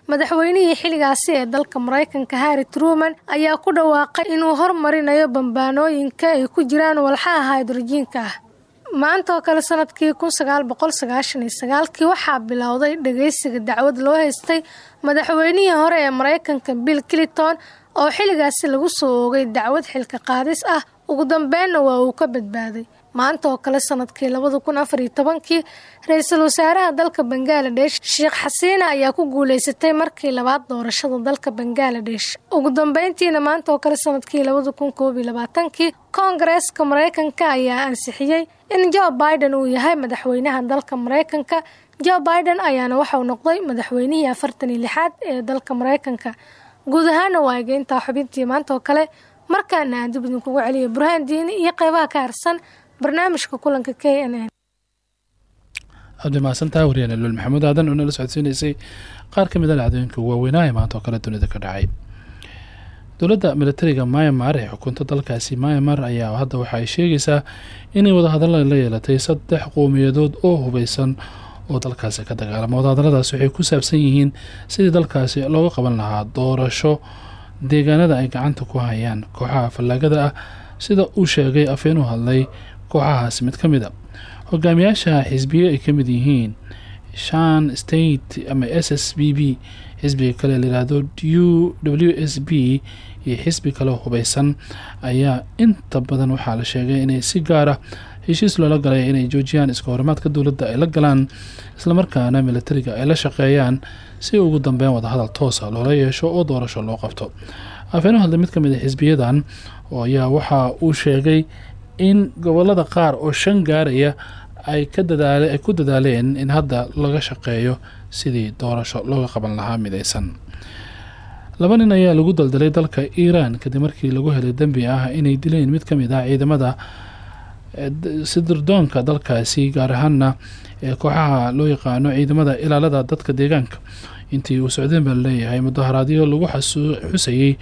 madaxweynihii xilligaasi ee dalka maraykanka harri truman ayaa ku dhawaaqay inuu hormarinayo bambaanooyinka ay ku jiraan walxaha haydrojiinka ah maanta oo kale sannadkii kun sagaal boqol waxaa bilowday dhageysiga dacwad loo haystay madaxweynihii hore ee maraykanka bill clinton oo xilligaasi lagu soo oogay dacwad xilka qaadis ah ugu dambeynna waa uu ka badbaaday. Maanta oo kale sannadkii labada kun afar tobankii ra'iisul wasaaraha dalka bangaladesh sheekh xasiina ayaa ku guuleysatay markii labaad doorashada dalka bangaladesh ugu dambeyntiina maanta oo kale sannadkii labada kun koob iyo labaatankii koongareeska mareykanka ayaa ansixiyey in joe biden uu yahay madaxweynaha dalka mareykanka. Joe biden ayaana waxauu noqday madaxweynihii afartan iyo lixaad ee dalka mareykanka. Guud ahaana waa egeyntaa xubintii maanta oo kale markaana aan dib idinkugu celiya burhaan diini iyo qeybaha ka harsan barnaamijka kulanka k n n. Aada mahadsantaha waryaane maxamuud aadan oo nala socodsiinaysay qaar ka mid a dhacdooyinka waaweynaa ee maanta oo kale dunida ka dhacay. Dowladda militariga myamar ee xukunta dalkaasi myamar ayaa hadda waxa ay sheegaysaa inay wadahadalla la yeelatay saddex qowmiyadood oo hubeysan oo dalkaasi ka dagaalama. Wadahadalladaas waxay ku saabsan yihiin sidii dalkaasi looga qaban lahaa doorasho deegaanada ay gacanta ku hayaan kooxaha fallaagada ah sida uu sheegay afeen u hadlay kooxahaasi mid ka mid a hogaamiyaasha xisbiye ay ka mid yihiin shan state ama s s b b xisbiga kale layihahdo u w s b iyo xisbi kale hubeysan ayaa inta badan waxaa la sheegay inay si gaara heshiis loola galay inay joojiyaan iska horimaadka dowladda ay la galaan islamarkaana militariga ay la shaqeeyaan si ugu dambeyn wadahadal toosa loola yeesho oo doorasho loo qabto. Afeen u mid ka mid a xisbiyadan ayaa waxa uu sheegay in gobollada qaar oo shan gaaraya ay ka dadaale ay ku dadaaleen in hadda laga shaqeeyo sidii doorasho looga qaban lahaa mideysan laba nin ayaa lagu daldalay dalka iiraan kadib markii lagu helay dembi ah inay dileen mid ka mid ah ciidamada sidirdoonka dalkaasi gaar ahaana kooxaha loo yaqaano ciidamada ilaalada dadka deegaanka intii uu socdeen baa la leeyahay mudaharaadyo lagu xusayey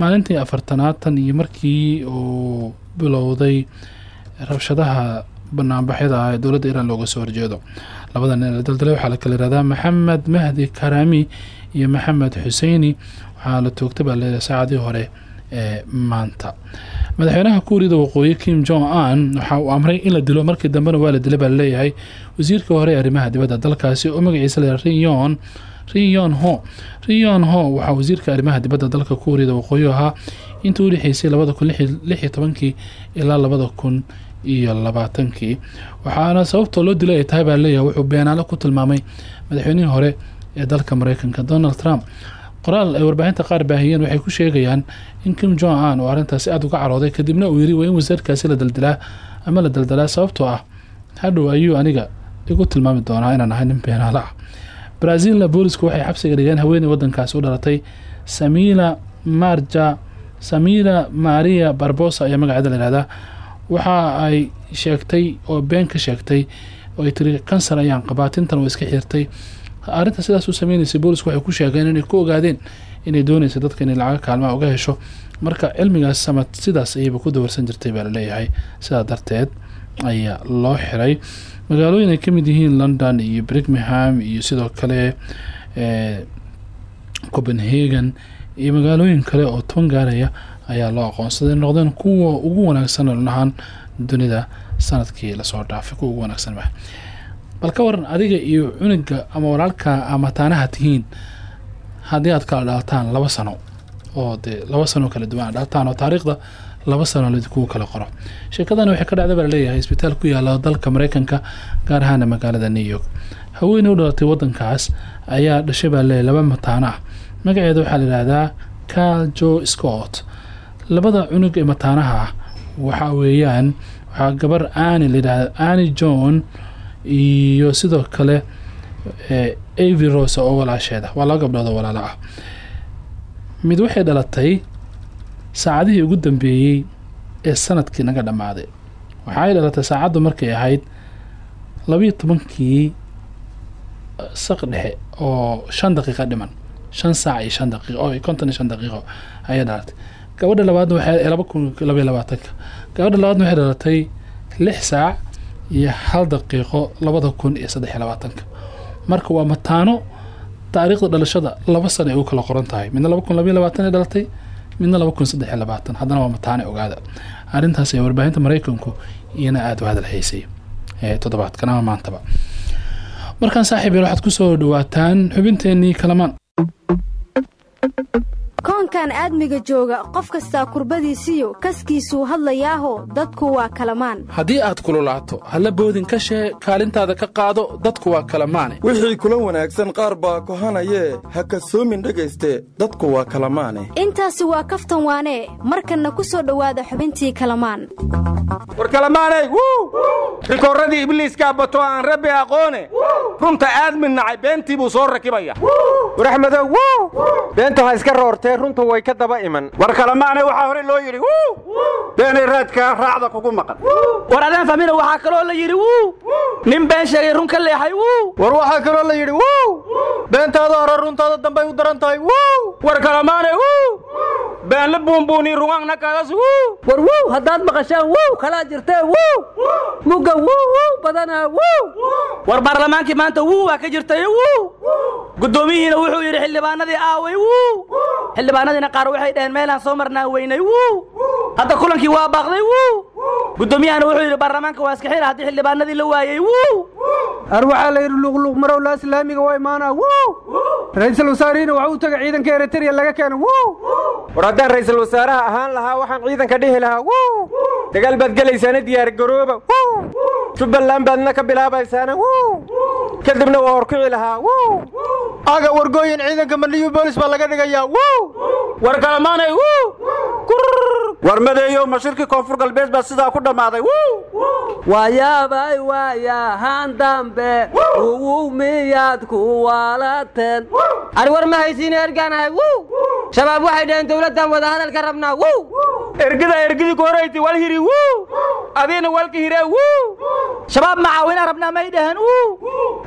maalintii afartanaad tan iyo markii uu bilowday rabshadaha banaanbaxyada ah ee dowladda iiraan looga soo horjeedo. Labada nin la daldalay waxaa la kala yihahdaa maxamed mahdi karami iyo maxamed xuseyni. Waxaa la toogtay baa la leeyahay saacadii hore ee maanta madaxweynaha kuuriyada waqooyi kim jong an waxa uu amray in la dilo markii dambena waa la dilay baa la leeyahay wasiirka hore ee arrimaha dibadda dalkaasi oo magaciisa la riyon riyon ho. Riyon ho waxaa wasiirka arrimaha dibadda dalka kuuriyada waqooyi ahaa intii u dhexeysay labada kun ilaa labada kun iyo labaatankii waxaana sababtoo loo dilay ay tahay baa la leeyahay wuxuu beenaale ku tilmaamay madaxweynihii hore ee dalka mareykanka donald trump qoraal ay warbaahinta qaar baahiyeen waxay ku sheegayaan in kim jong an oo arrintaasi aada uga carooday kadibna uu yiri waa in wasiirkaasi la daldalaa ama la daldalaa sababtoo ah hadhow ayuu aniga igu tilmaami doonaa inaan ahay nin beenaale ah. Brazilna boolisku waxay xabsiga dhigeen haweeney wadankaasi u dhalatay samila marja samila maria barbosa ayaa la yihahdaa waxa ay sheegtay oo been ka sheegtay oo ay tiri kansar ayaan qabaa tintan oo iska xirtay arrinta sidaas u sameynaysay boolisku waxay ku sheegeen inay ku ogaadeen inay doonaysa dadka inay lacaga kaalmaa uga hesho. Marka cilmigaas samad sidaas ayayba ku dawarsan jirtay baa la leeyahay sidaa darteed ayaa loo xiray. Magaalooyin ay ka mid yihiin london iyo brighmham iyo sidoo kale copenhagen iyo magaalooyin kale oo toban gaaraya ayaa loo aqoonsaday noqdeen kuwa ugu wanaagsan olnahaan dunida sannadkii la soo dhaafay kuwa ugu wanaagsan bal ka waran adiga iyo cunuga ama walaalka ama taanaha tihiin haddii aad kala dhalataan laba sano oo dee laba sano kala duwan dhalataan oo taariikhda laba sano ladkugu kala qoro. Sheekadani waxay ka dhacda baa la leeyahay isbitaal ku yaalla dalka mareykanka gaar ahaana magaalada new york. Haweeney u dhalatay wadankaas ayaa dhashay baa la leeyahay laba mataano ah. Magaceeda waxaa carl jo scott. Labada cunug ee mataanaha ah waxa weeyaan waxaa gabar ani layidhahda ani john iyo sidoo kale avy rose oo walaasheeda. Waa laba gabdhood oo walaalo ah. Mid waxay dhalatay saacadihii ugu dambeeyey ee sannadkii naga dhammaaday. Waxaay dhalatay saacaddu markay ahayd labiyo tobankii saq dhexe oo shan daqiiqa dhiman. Shan saac iyo shan daqiiqo oo konton iyo shan daqiiqo ayay dhalatay. Gabadha labaadna waxay laba kun labaiyo labaatanka gabadha labaadna waxay dhalatay lix saac iyo hal daqiiqo labada kun iyo saddex iyo labaatanka. Marka waa mataano taariikhda dhalashada laba sana ay u kala qoran tahay. Midna laba kun labaiyo labaatan ay dhalatay midna laba kun saddex iyo labaatan. Haddana waa mataane ogaada. Arrintaas ee warbaahinta maraykanku iyana aada u hadal haysay. Toddobaadkan ama maantaba. Markaan saaxiib yeel waxaad ku soo dhawaataan xubinteenii kalamaan koonkan aadmiga jooga qof kastaa kurbadiisiyo kaskiisuu hadlayaaho dadku waa kalamaan. Haddii aad kululaato halla boodin ka shee kaalintaada ka qaado dadku waa kalamaane. Wixii kula wanaagsan qaar baa kohanayee ha kasoomin dhegayste dadku waa kalamaane. Intaasi waa kaftan waanee markanna ku soo dhowaada xubintii kalamaan. War wuu! Rikoorradii ibliiskaa bato aan rabbi aqoone. Runta aadmin nacay beentii buu soo rakibaya. War axmedow wuu! Ha iska roortee runtu way ka daba iman. War kalamaanay waxaa hore loo yidhi wuu! Beenay raadkaa raacda kugu maqan. War adaan fahmina waxaa kaloo la yidhi wuu! Nin been sheegay run ka leexay wuu! War waxaa kaloo la yidhi wuu! Beentaada hore runtaada dambay u daran tahay wuu! War kalamaanay wuu been la buunbuuni rugaanna kaadas wuu! War wuu haddaad maqashaan wuu! Kalaa jirtee wuu! Mugga wuu wuu! Badanaa wuu! War baarlamaankii maanta wuu waa ka jirtay wuu! Guddoomiyihiina wuxuu yidhi xildhibaanadii aaway wuu! Xildhibaanadiina qaar waxay dhaheen meelaan soo marnaan weynay wuu! Hadda kulankii waa baaqday wuu guddoomiyahana wuxuu yidhi baarlamaanka waa iska xira haddii xildhibaanadii la waayey wuu! Ar waxaa la yidhi luqluq marowla islaamiga waa imaanaa wuu! Ra'iisul wasaarihiina waxa u taga ciidanka eritrea laga keena wuu! War haddaan ra'iisul wasaaraha ahaan lahaa waxaan ciidanka dhihi lahaa wuu! Dagaal baad gelaysaana diyaar garooba wuu! Jubbaland baadna ka bilaabaysaana wuu! Kadibna waa horkici lahaa wuu! Aga wargooyin ciidanka mandhiyu boolis baa laga dhigayaa wuu! War kalamaanay wuu! War madeeyo mashirkii koonfur galbeed baa sidaa ku dhammaaday. Waayaabay waayahaan dambe miyaad ku waalateen. Ari war ma haysiina ergaanahay wuu shabaab waxay dhaheen dowladdan wadahadalka rabnaa. Wuu ergida ergidii ku horayti wal hiri. Adiina walka hiree wuu shabaab macaawina rabnaa may dhaheen.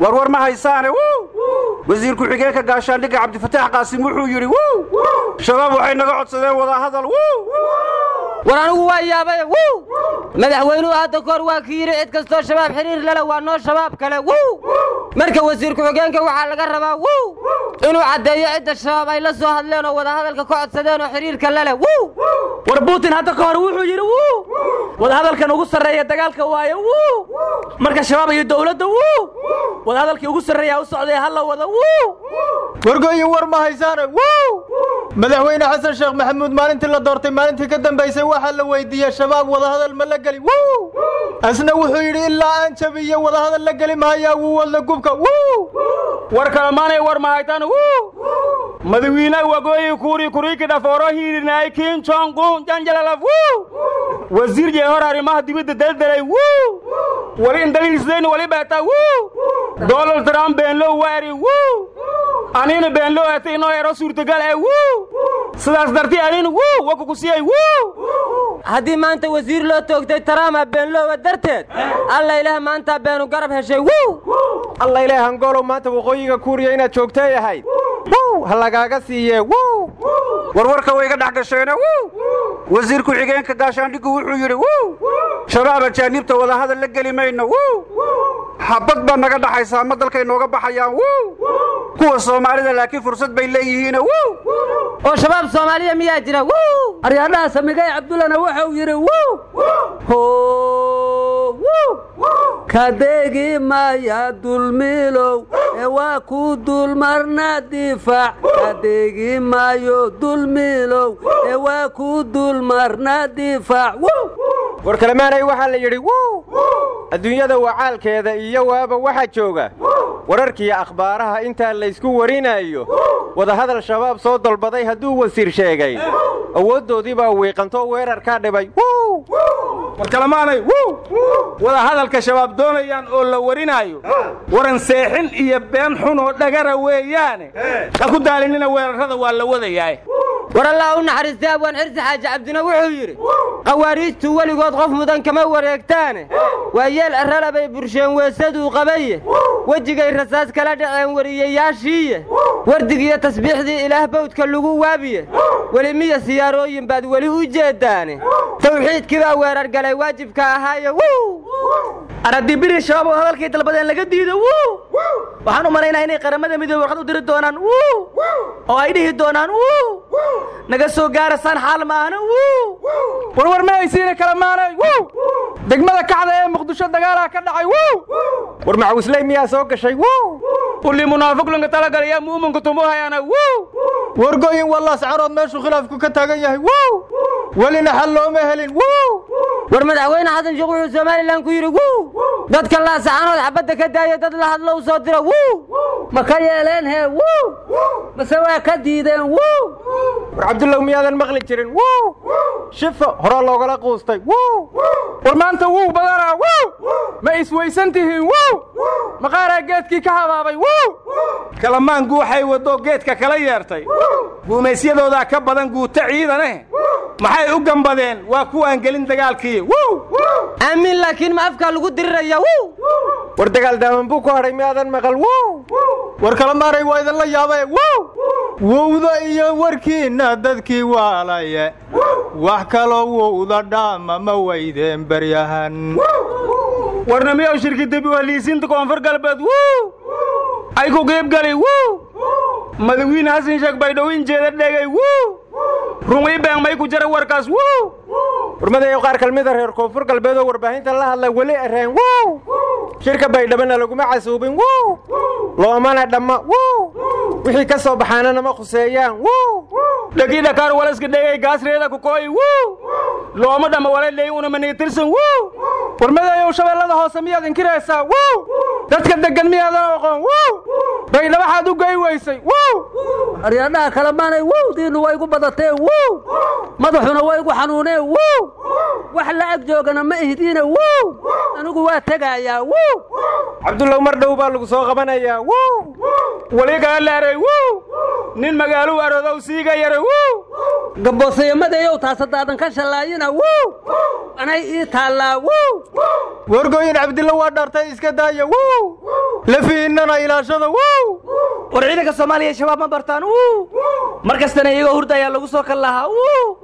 War war ma haysaane. Wuu wasiir ku-xigeenka gaashaandhigga cabdifataax qaasim wuxuu yidhi wuu shabaab waxay naga codsadeen wadahadal wuu war anigu waa yaabay madaxweynuhu hadda kahor waa ki yidhi cid kastoo shabaab xiriir lele waa noo shabaab kale. Wuu! Marka wasiir ku-xigeenka waxaa laga rabaa wuu! Inuu caddeeyo cidda shabaab ay la soo hadleen oo wadahadalka ka codsadeen oo xiriirka lele wuu! War buutin hadda ka hor wuxuu yidhi wuu! Wadahadalkan ugu sarreeya dagaalka waaye wuu! Marka shabaab iyo dowladda wuu! Wadahadalkii ugu sarreeyaa u socday halla wada wuu! Wargooyin war ma haysaane wuu! Madaxweyne xasan sheekh maxamuud maalintii la doortay maalintii ka dambaysay waxaa la weydiiyey shabaab wadahadal ma la geli asna wuxuu yidhi ilaa aan jabiyo wadahadal la geli mahayaa wuu wadla gubka. War kalamaanay war mahaytaan wuu madawiinaha wagooyi kuuri kuriiki dhafooro hiirinaay kiin jongun janjalalaf wasiir jee hor arrimaha dibadda daldelay wali indaliisdayn wali beeta donald trump beenlow waari. Aniina beenlow ata inoo ero suurtagal ee. Sidaas dartii aniina wuu haddii maanta wasiir loo toogtay taraama beenloowa darteed alla ilaah maanta beenu garab heshay wuu! Alla ilaah hangolow maanta waqooyiga kuuriya inaad joogtay ahayd wuu! Ha lagaaga siiyee wuu! Warwarka way iga dhex gasheene wuu! Wasiir ku-xigeenka gaashaandhiggu wuxuu yidhi wuu! Shabaab ajaaniibta wadahadal la geli mayno wuu xabad baa naga dhaxaysaa ma dalkay nooga baxayaan kuwa soomaalida laakiin fursad bay leeyihiin oo shabaab soomaaliya miyaa jira aryaadhaha samigay cabdullana wuxuu yidhi kadeegi maya dulmiilow ee waa ku dulmarna difaac kadeegi maayo dulmiilow ee waa ku dulmarna difaac war kalemaanay waxaa la yidhi adduunyada wacaalkeeda iyo waaba waxa jooga. Wararkiiyo akhbaaraha intaa laysku warinayo. Wadahadal shabaab soo dalbaday hadduu wasiir sheegay. Awooddoodii baa wiiqantoo weerarkaa dhibay. War kalamaanay wuu! Wadahadalka shabaab doonayaan oo la warinaayo. Waran seexin iyo been xun oo dhagara weeyaane. Ha ku daalinina weerarrada waa la wadayaa war allah u naxariistay abwaan xirsi xaaji cabdina wuxuu yidhi qawaariijtu weligood qof mudan kama wareegtaane. Waa yeel arrala bay bursheen weesaduu qabaye wejigay rasaas kala dhaceen wariyayaashiiye wardigiyo tasbiixdii ilaah bawdka lagu waabiye. Weli miya siyaarooyin baad weli u jeeddaane. Tawxiidkii baa weerar galay waajibka ahaaye wuu! Aradii biri shabaab oo hadalkay dalbadeen laga diido wuu! Waxaan u malaynaa inay qaramada midoobe warqad u diri doonaan oo ay dhihi doonaan naga soo gaarasaan xaal maahna wuu! Warwar ma haysiina kala maanay degmada kacda ee muqdisho dagaalaha ka dhacay war macawisley miyaa soo gashay? Wuu uli munaafiqlinka talagalaya muuminka tumuhayaana wuu wargooyin wallaas carood meeshuu khilaafku ka taagan yahay welina xal looma helin war madaxweyne xasan sheekh wuxuu somalilan ku yidhi dadka laasaxanood xabadda ka daaya dad la hadlo u soo dira ma ka yeeleen hee wuu? Mase waa ka diideen wuu? War cabdullow miyaadan maqli jirin wuu? Shifo horoo loogala quustay wuu? War maanta wuu badanaa wuu? Ma isweysan tihiin wuu? Maqaaraa geedkii ka habaabay wuu? Kalamaan guuxay waddo geedka kala yeertay. Guumaysyadoodaa ka badan guuto ciidane maxay u gambadeen? Waa kuwaan gelin dagaalkii aamin laakiin ma afkaa lagu diriraya war dagaal daaman buu ku hadhay miyaadan maqal war kala maaray waa idinla yaabae wow wowda iyo warkiinna dadkii waalaye wax kaloo wowda dhaama ma weydeen baryahan. Warnamiyow shirki debi wahliisiinta koonfur galbeed. Wuu ay ku qiibgali wuu madawiine xasan sheekh baydhowin jeeda dhegay wuu rungii been may ku jara warkaas warmadayow qaar kalmida reer koonfur galbeedoo warbaahinta la hadla weli areen wuu. Shirka baydhabana laguma casuubin wuu. Loomana dhamma wuu. Wixii ka soo baxaana nama khuseeyaan wuu. Dhegii dhakaar walaska dhegay gaasreeda ku kooyi wuu. Looma dhamma wala leey una manigatirsan wuu. Warmadayow shabeellada hoose miyaad inkiraysaa wuu. Dadka deggan miyaadan oqoon wuu. Baydhabo waxaad u gey weysay wuu. Aryaadhaha kale maanay wowdiinnu way igu badatee wuu. Madaxuna way igu xanuuneen wuu wax la ag joogana ma ihdiine wuu! Anigu waa tegaayaa wuu! Cabdullow mar dhow baa lagu soo qabanayaa kaa laaray wuu! Nin magaaluu aroodow siiga yara wuu! Gabboosayamadaiyow taasadaadan ka shallaayina wuu! Anay ii taallaa wuu! Wargooyin cabdilla waa dhaartay iska daaya wuu! Lafihinnana ilaashada wuu! War ciidanka soomaaliya shabaab ma bartaan wuu! Mar kastana iyagoo hurda ayaa lagu soo kal lahaa wuu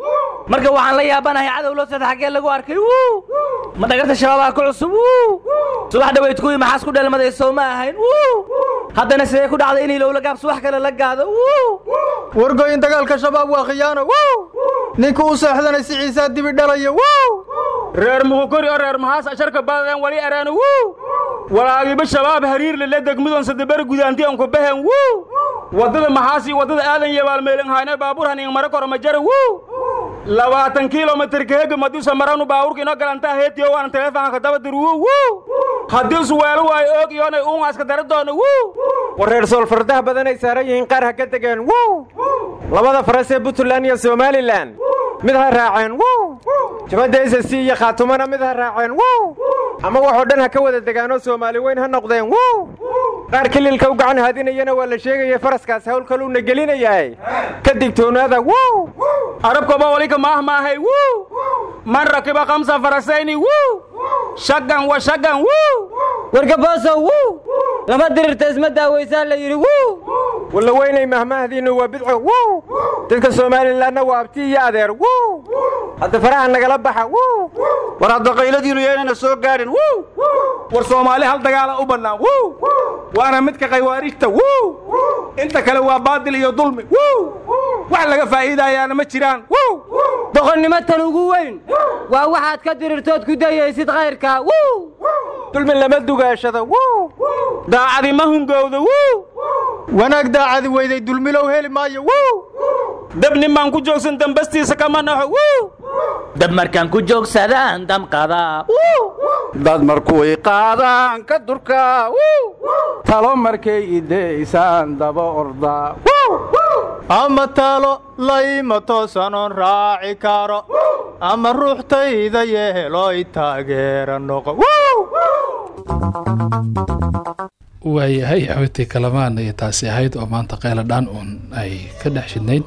marka waxaan la yaabanahay cadow loo socda xaggee lagu arkay wuu! Ma dhagarta shabaabaha ku cusub wuu! Subax dhaweyd kuwii maxaas ku dheelmaday sow ma ahayn wuu! Haddana sidee ku dhacday in ilowla gaab subax kale la gaado wuu! Wargooyin dagaalka shabaab waa khiyaano wuu! Ninka u seexdanay si ciisaa dibi dhalaya wuu! Reer muqukori oo reer maxaas asharka baadeen wali araana wuu! Walaagiba shabaab hariir lele degmidon sadeberi gudaanti on ku behen wuu! Waddada maxaas iyo waddada aadan yabaal meelan hayna baabuur hanin mara koro ma jara wuu labaatan kilomitir kahega maduusa maranu baabuurka inoo galantaa heetiyo waana teleefonka daba dir wuu wuu. Haddii suweelo waayo oog iyoonay uungaska dara doona wuu. War reer soolfardaha badanay saaran yihiin qaar ha ka degeen wuu. Labada faras ee puntland iyo somalilan mid ha raaceen s c iyo khaatumana mid ha raaceen ama waxoo dhan ha ka wada degaanoo soomaali weyn ha noqdeen qaar kililka u gacan haadinayana waa la sheegaya faraskaas hawl kaluuna gelinayahay. Ka digtoonaada arabkoba walika maah maahay man rakiba kamsa farasayni shagan wa shagan wargaboosow lama dirirta isma daawaysaa la yidhi walla weynay mahmahdiinnu waa bidco dadka somalilanna waa abti iyo adeer hadda faraha nagala baxa. War hadda qayladiinu yaynana soo gaadhin. War soomaali hal dagaala u bannaan. Waana midka khaywaariijta. Inta kale waa baadil iyo dulmi. Wax laga faa'iidayaana ma jiraan. Doqonnimo tan ugu weyn. Waa waxaad ka dirirtood ku dayaysid khayrka. Wuu dulmi lama dugaashada wuu daacadi ma hungowda wuu wanaag daacadi weyday dulmilow heli maayo wuu! Dab nimaan ku joogsan dambastiisa kama naxo wuu! Dab markaan ku joogsadaan damqada dad markuy qaadaan ka durka talo markay ideysaan daba orda ama talo layma toosanoon raaci karo ama ruuxtayda yeeloy taageera noqo waayahay xawintii kalamaan iyo taasi ahayd oo maanta qayla dhaan uun ay ka dhex shidnayd.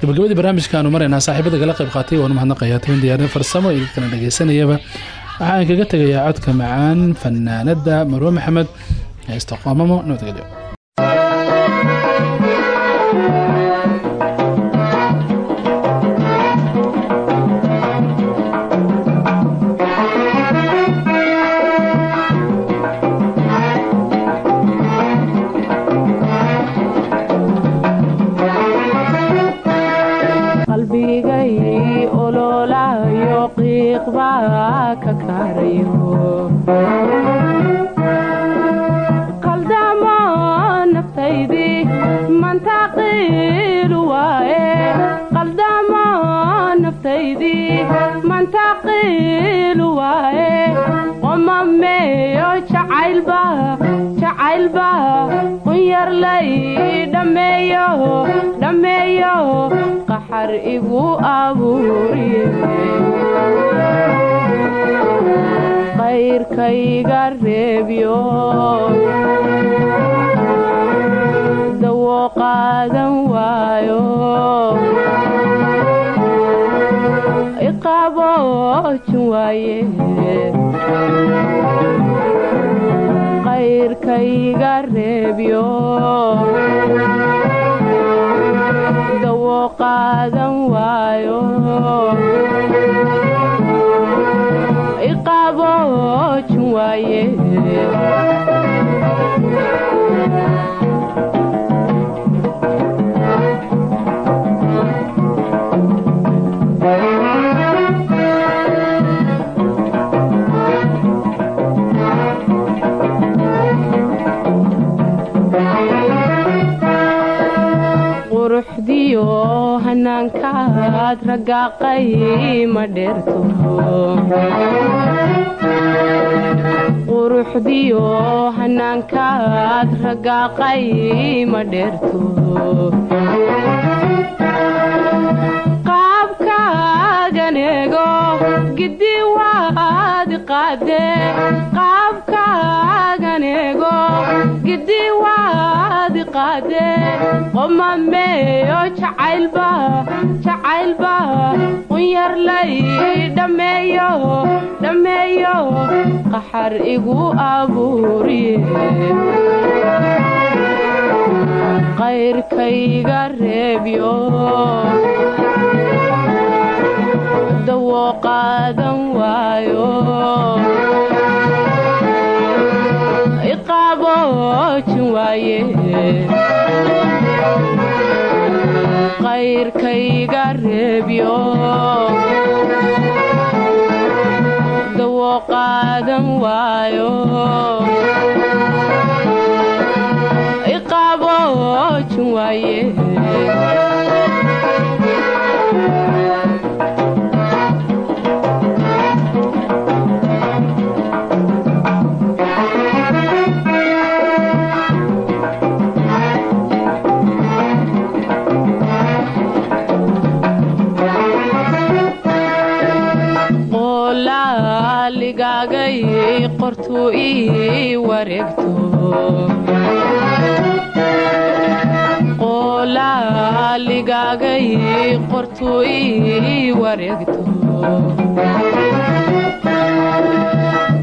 Gabagabadii barnaamijkaanu maraynaa saaxiibada kala qayb qaatay waanu mahadnaqayaa toban diyaarin farsamo iyo dadkana dhegaysanayaba waxaan kaga tegayaa codka macaan fanaanada marwe maxamed heesta qoomamo nabadgelyo dhammeeyo qaxar igu abuuriye qayrkayga dawo qaadan waayo. Iqaboojin waaye. Qayrkayga reebyo qaadan waayo iqaboojin waaye quruxdiyo hanaankaad ragaaqay ma dheerto quruxdiyo hanaankaad ragaaqay ma dheerto qaabkaagan eego giddi waad qaade qaabkaagan eego giddi waad qaade qomameeyo jacaylba jacaylba qunyarlay dhammeeyo dhammeeyo qaxar igu abuuriye qayrkayga reebyo dawo qaadan waayo iqaboojin waaye qayrkayga reebyo dawo qaadan waayo waaye qortuu ii wareegto qolaaligagay qortuu ii wareegto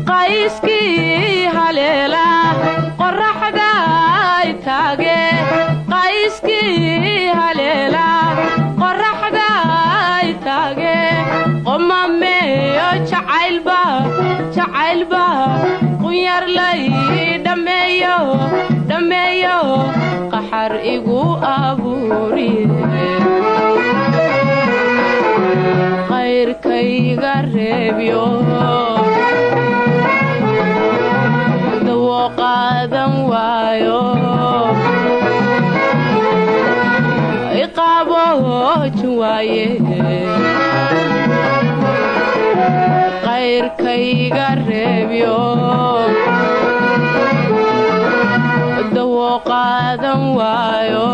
qayskii haleela qoraxda ay taage qayskii haleela qoraxda ay taage qomameeyo jacaylba jacaylba qunyarlay qaxar igu abuuriye reebyo. Dawo qaadan waayo iqaboojin waaye qayrkayga reebyo. Dawo qaadan waayo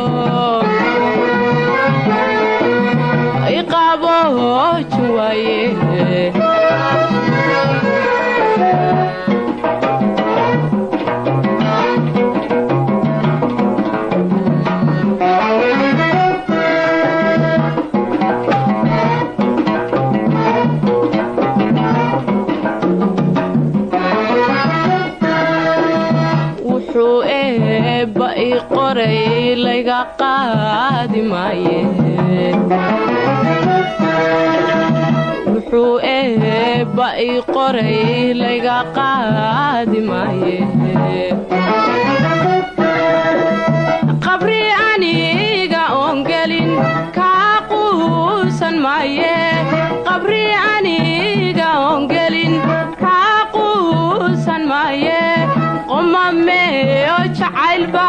eebba ii qoray layga qaadi maaye qabri aniga oon gelin kaa quusan maaye qabri aniga oon gelin kaa quusan maaye qomameeyo jacaylba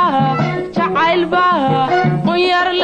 jacaylba qunyarlay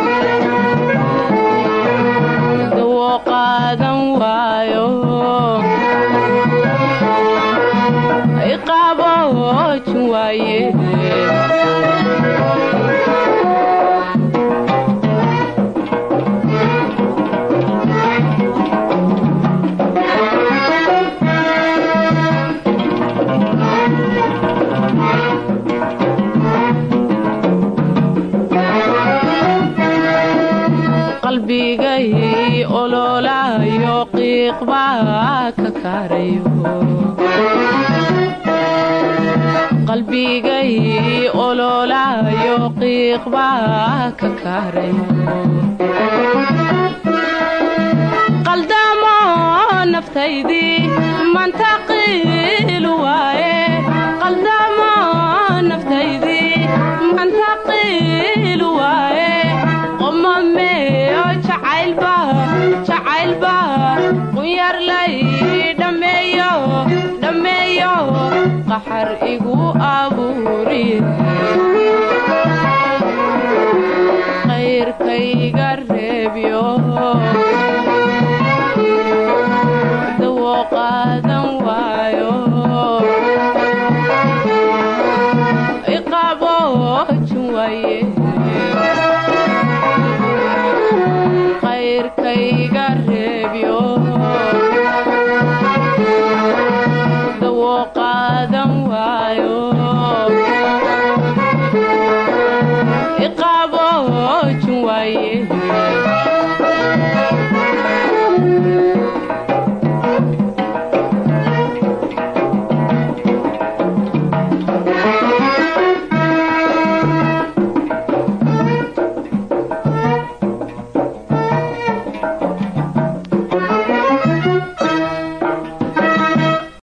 qalbigay ololayo qiiqbaa ka karayo qaldamo naftaydii manta qiilu waaye. Qaldamo naftaydii manta qiilu waaye. Qomameeyo jacaylba jacaylba qunyarlay qaxar igu abuuriye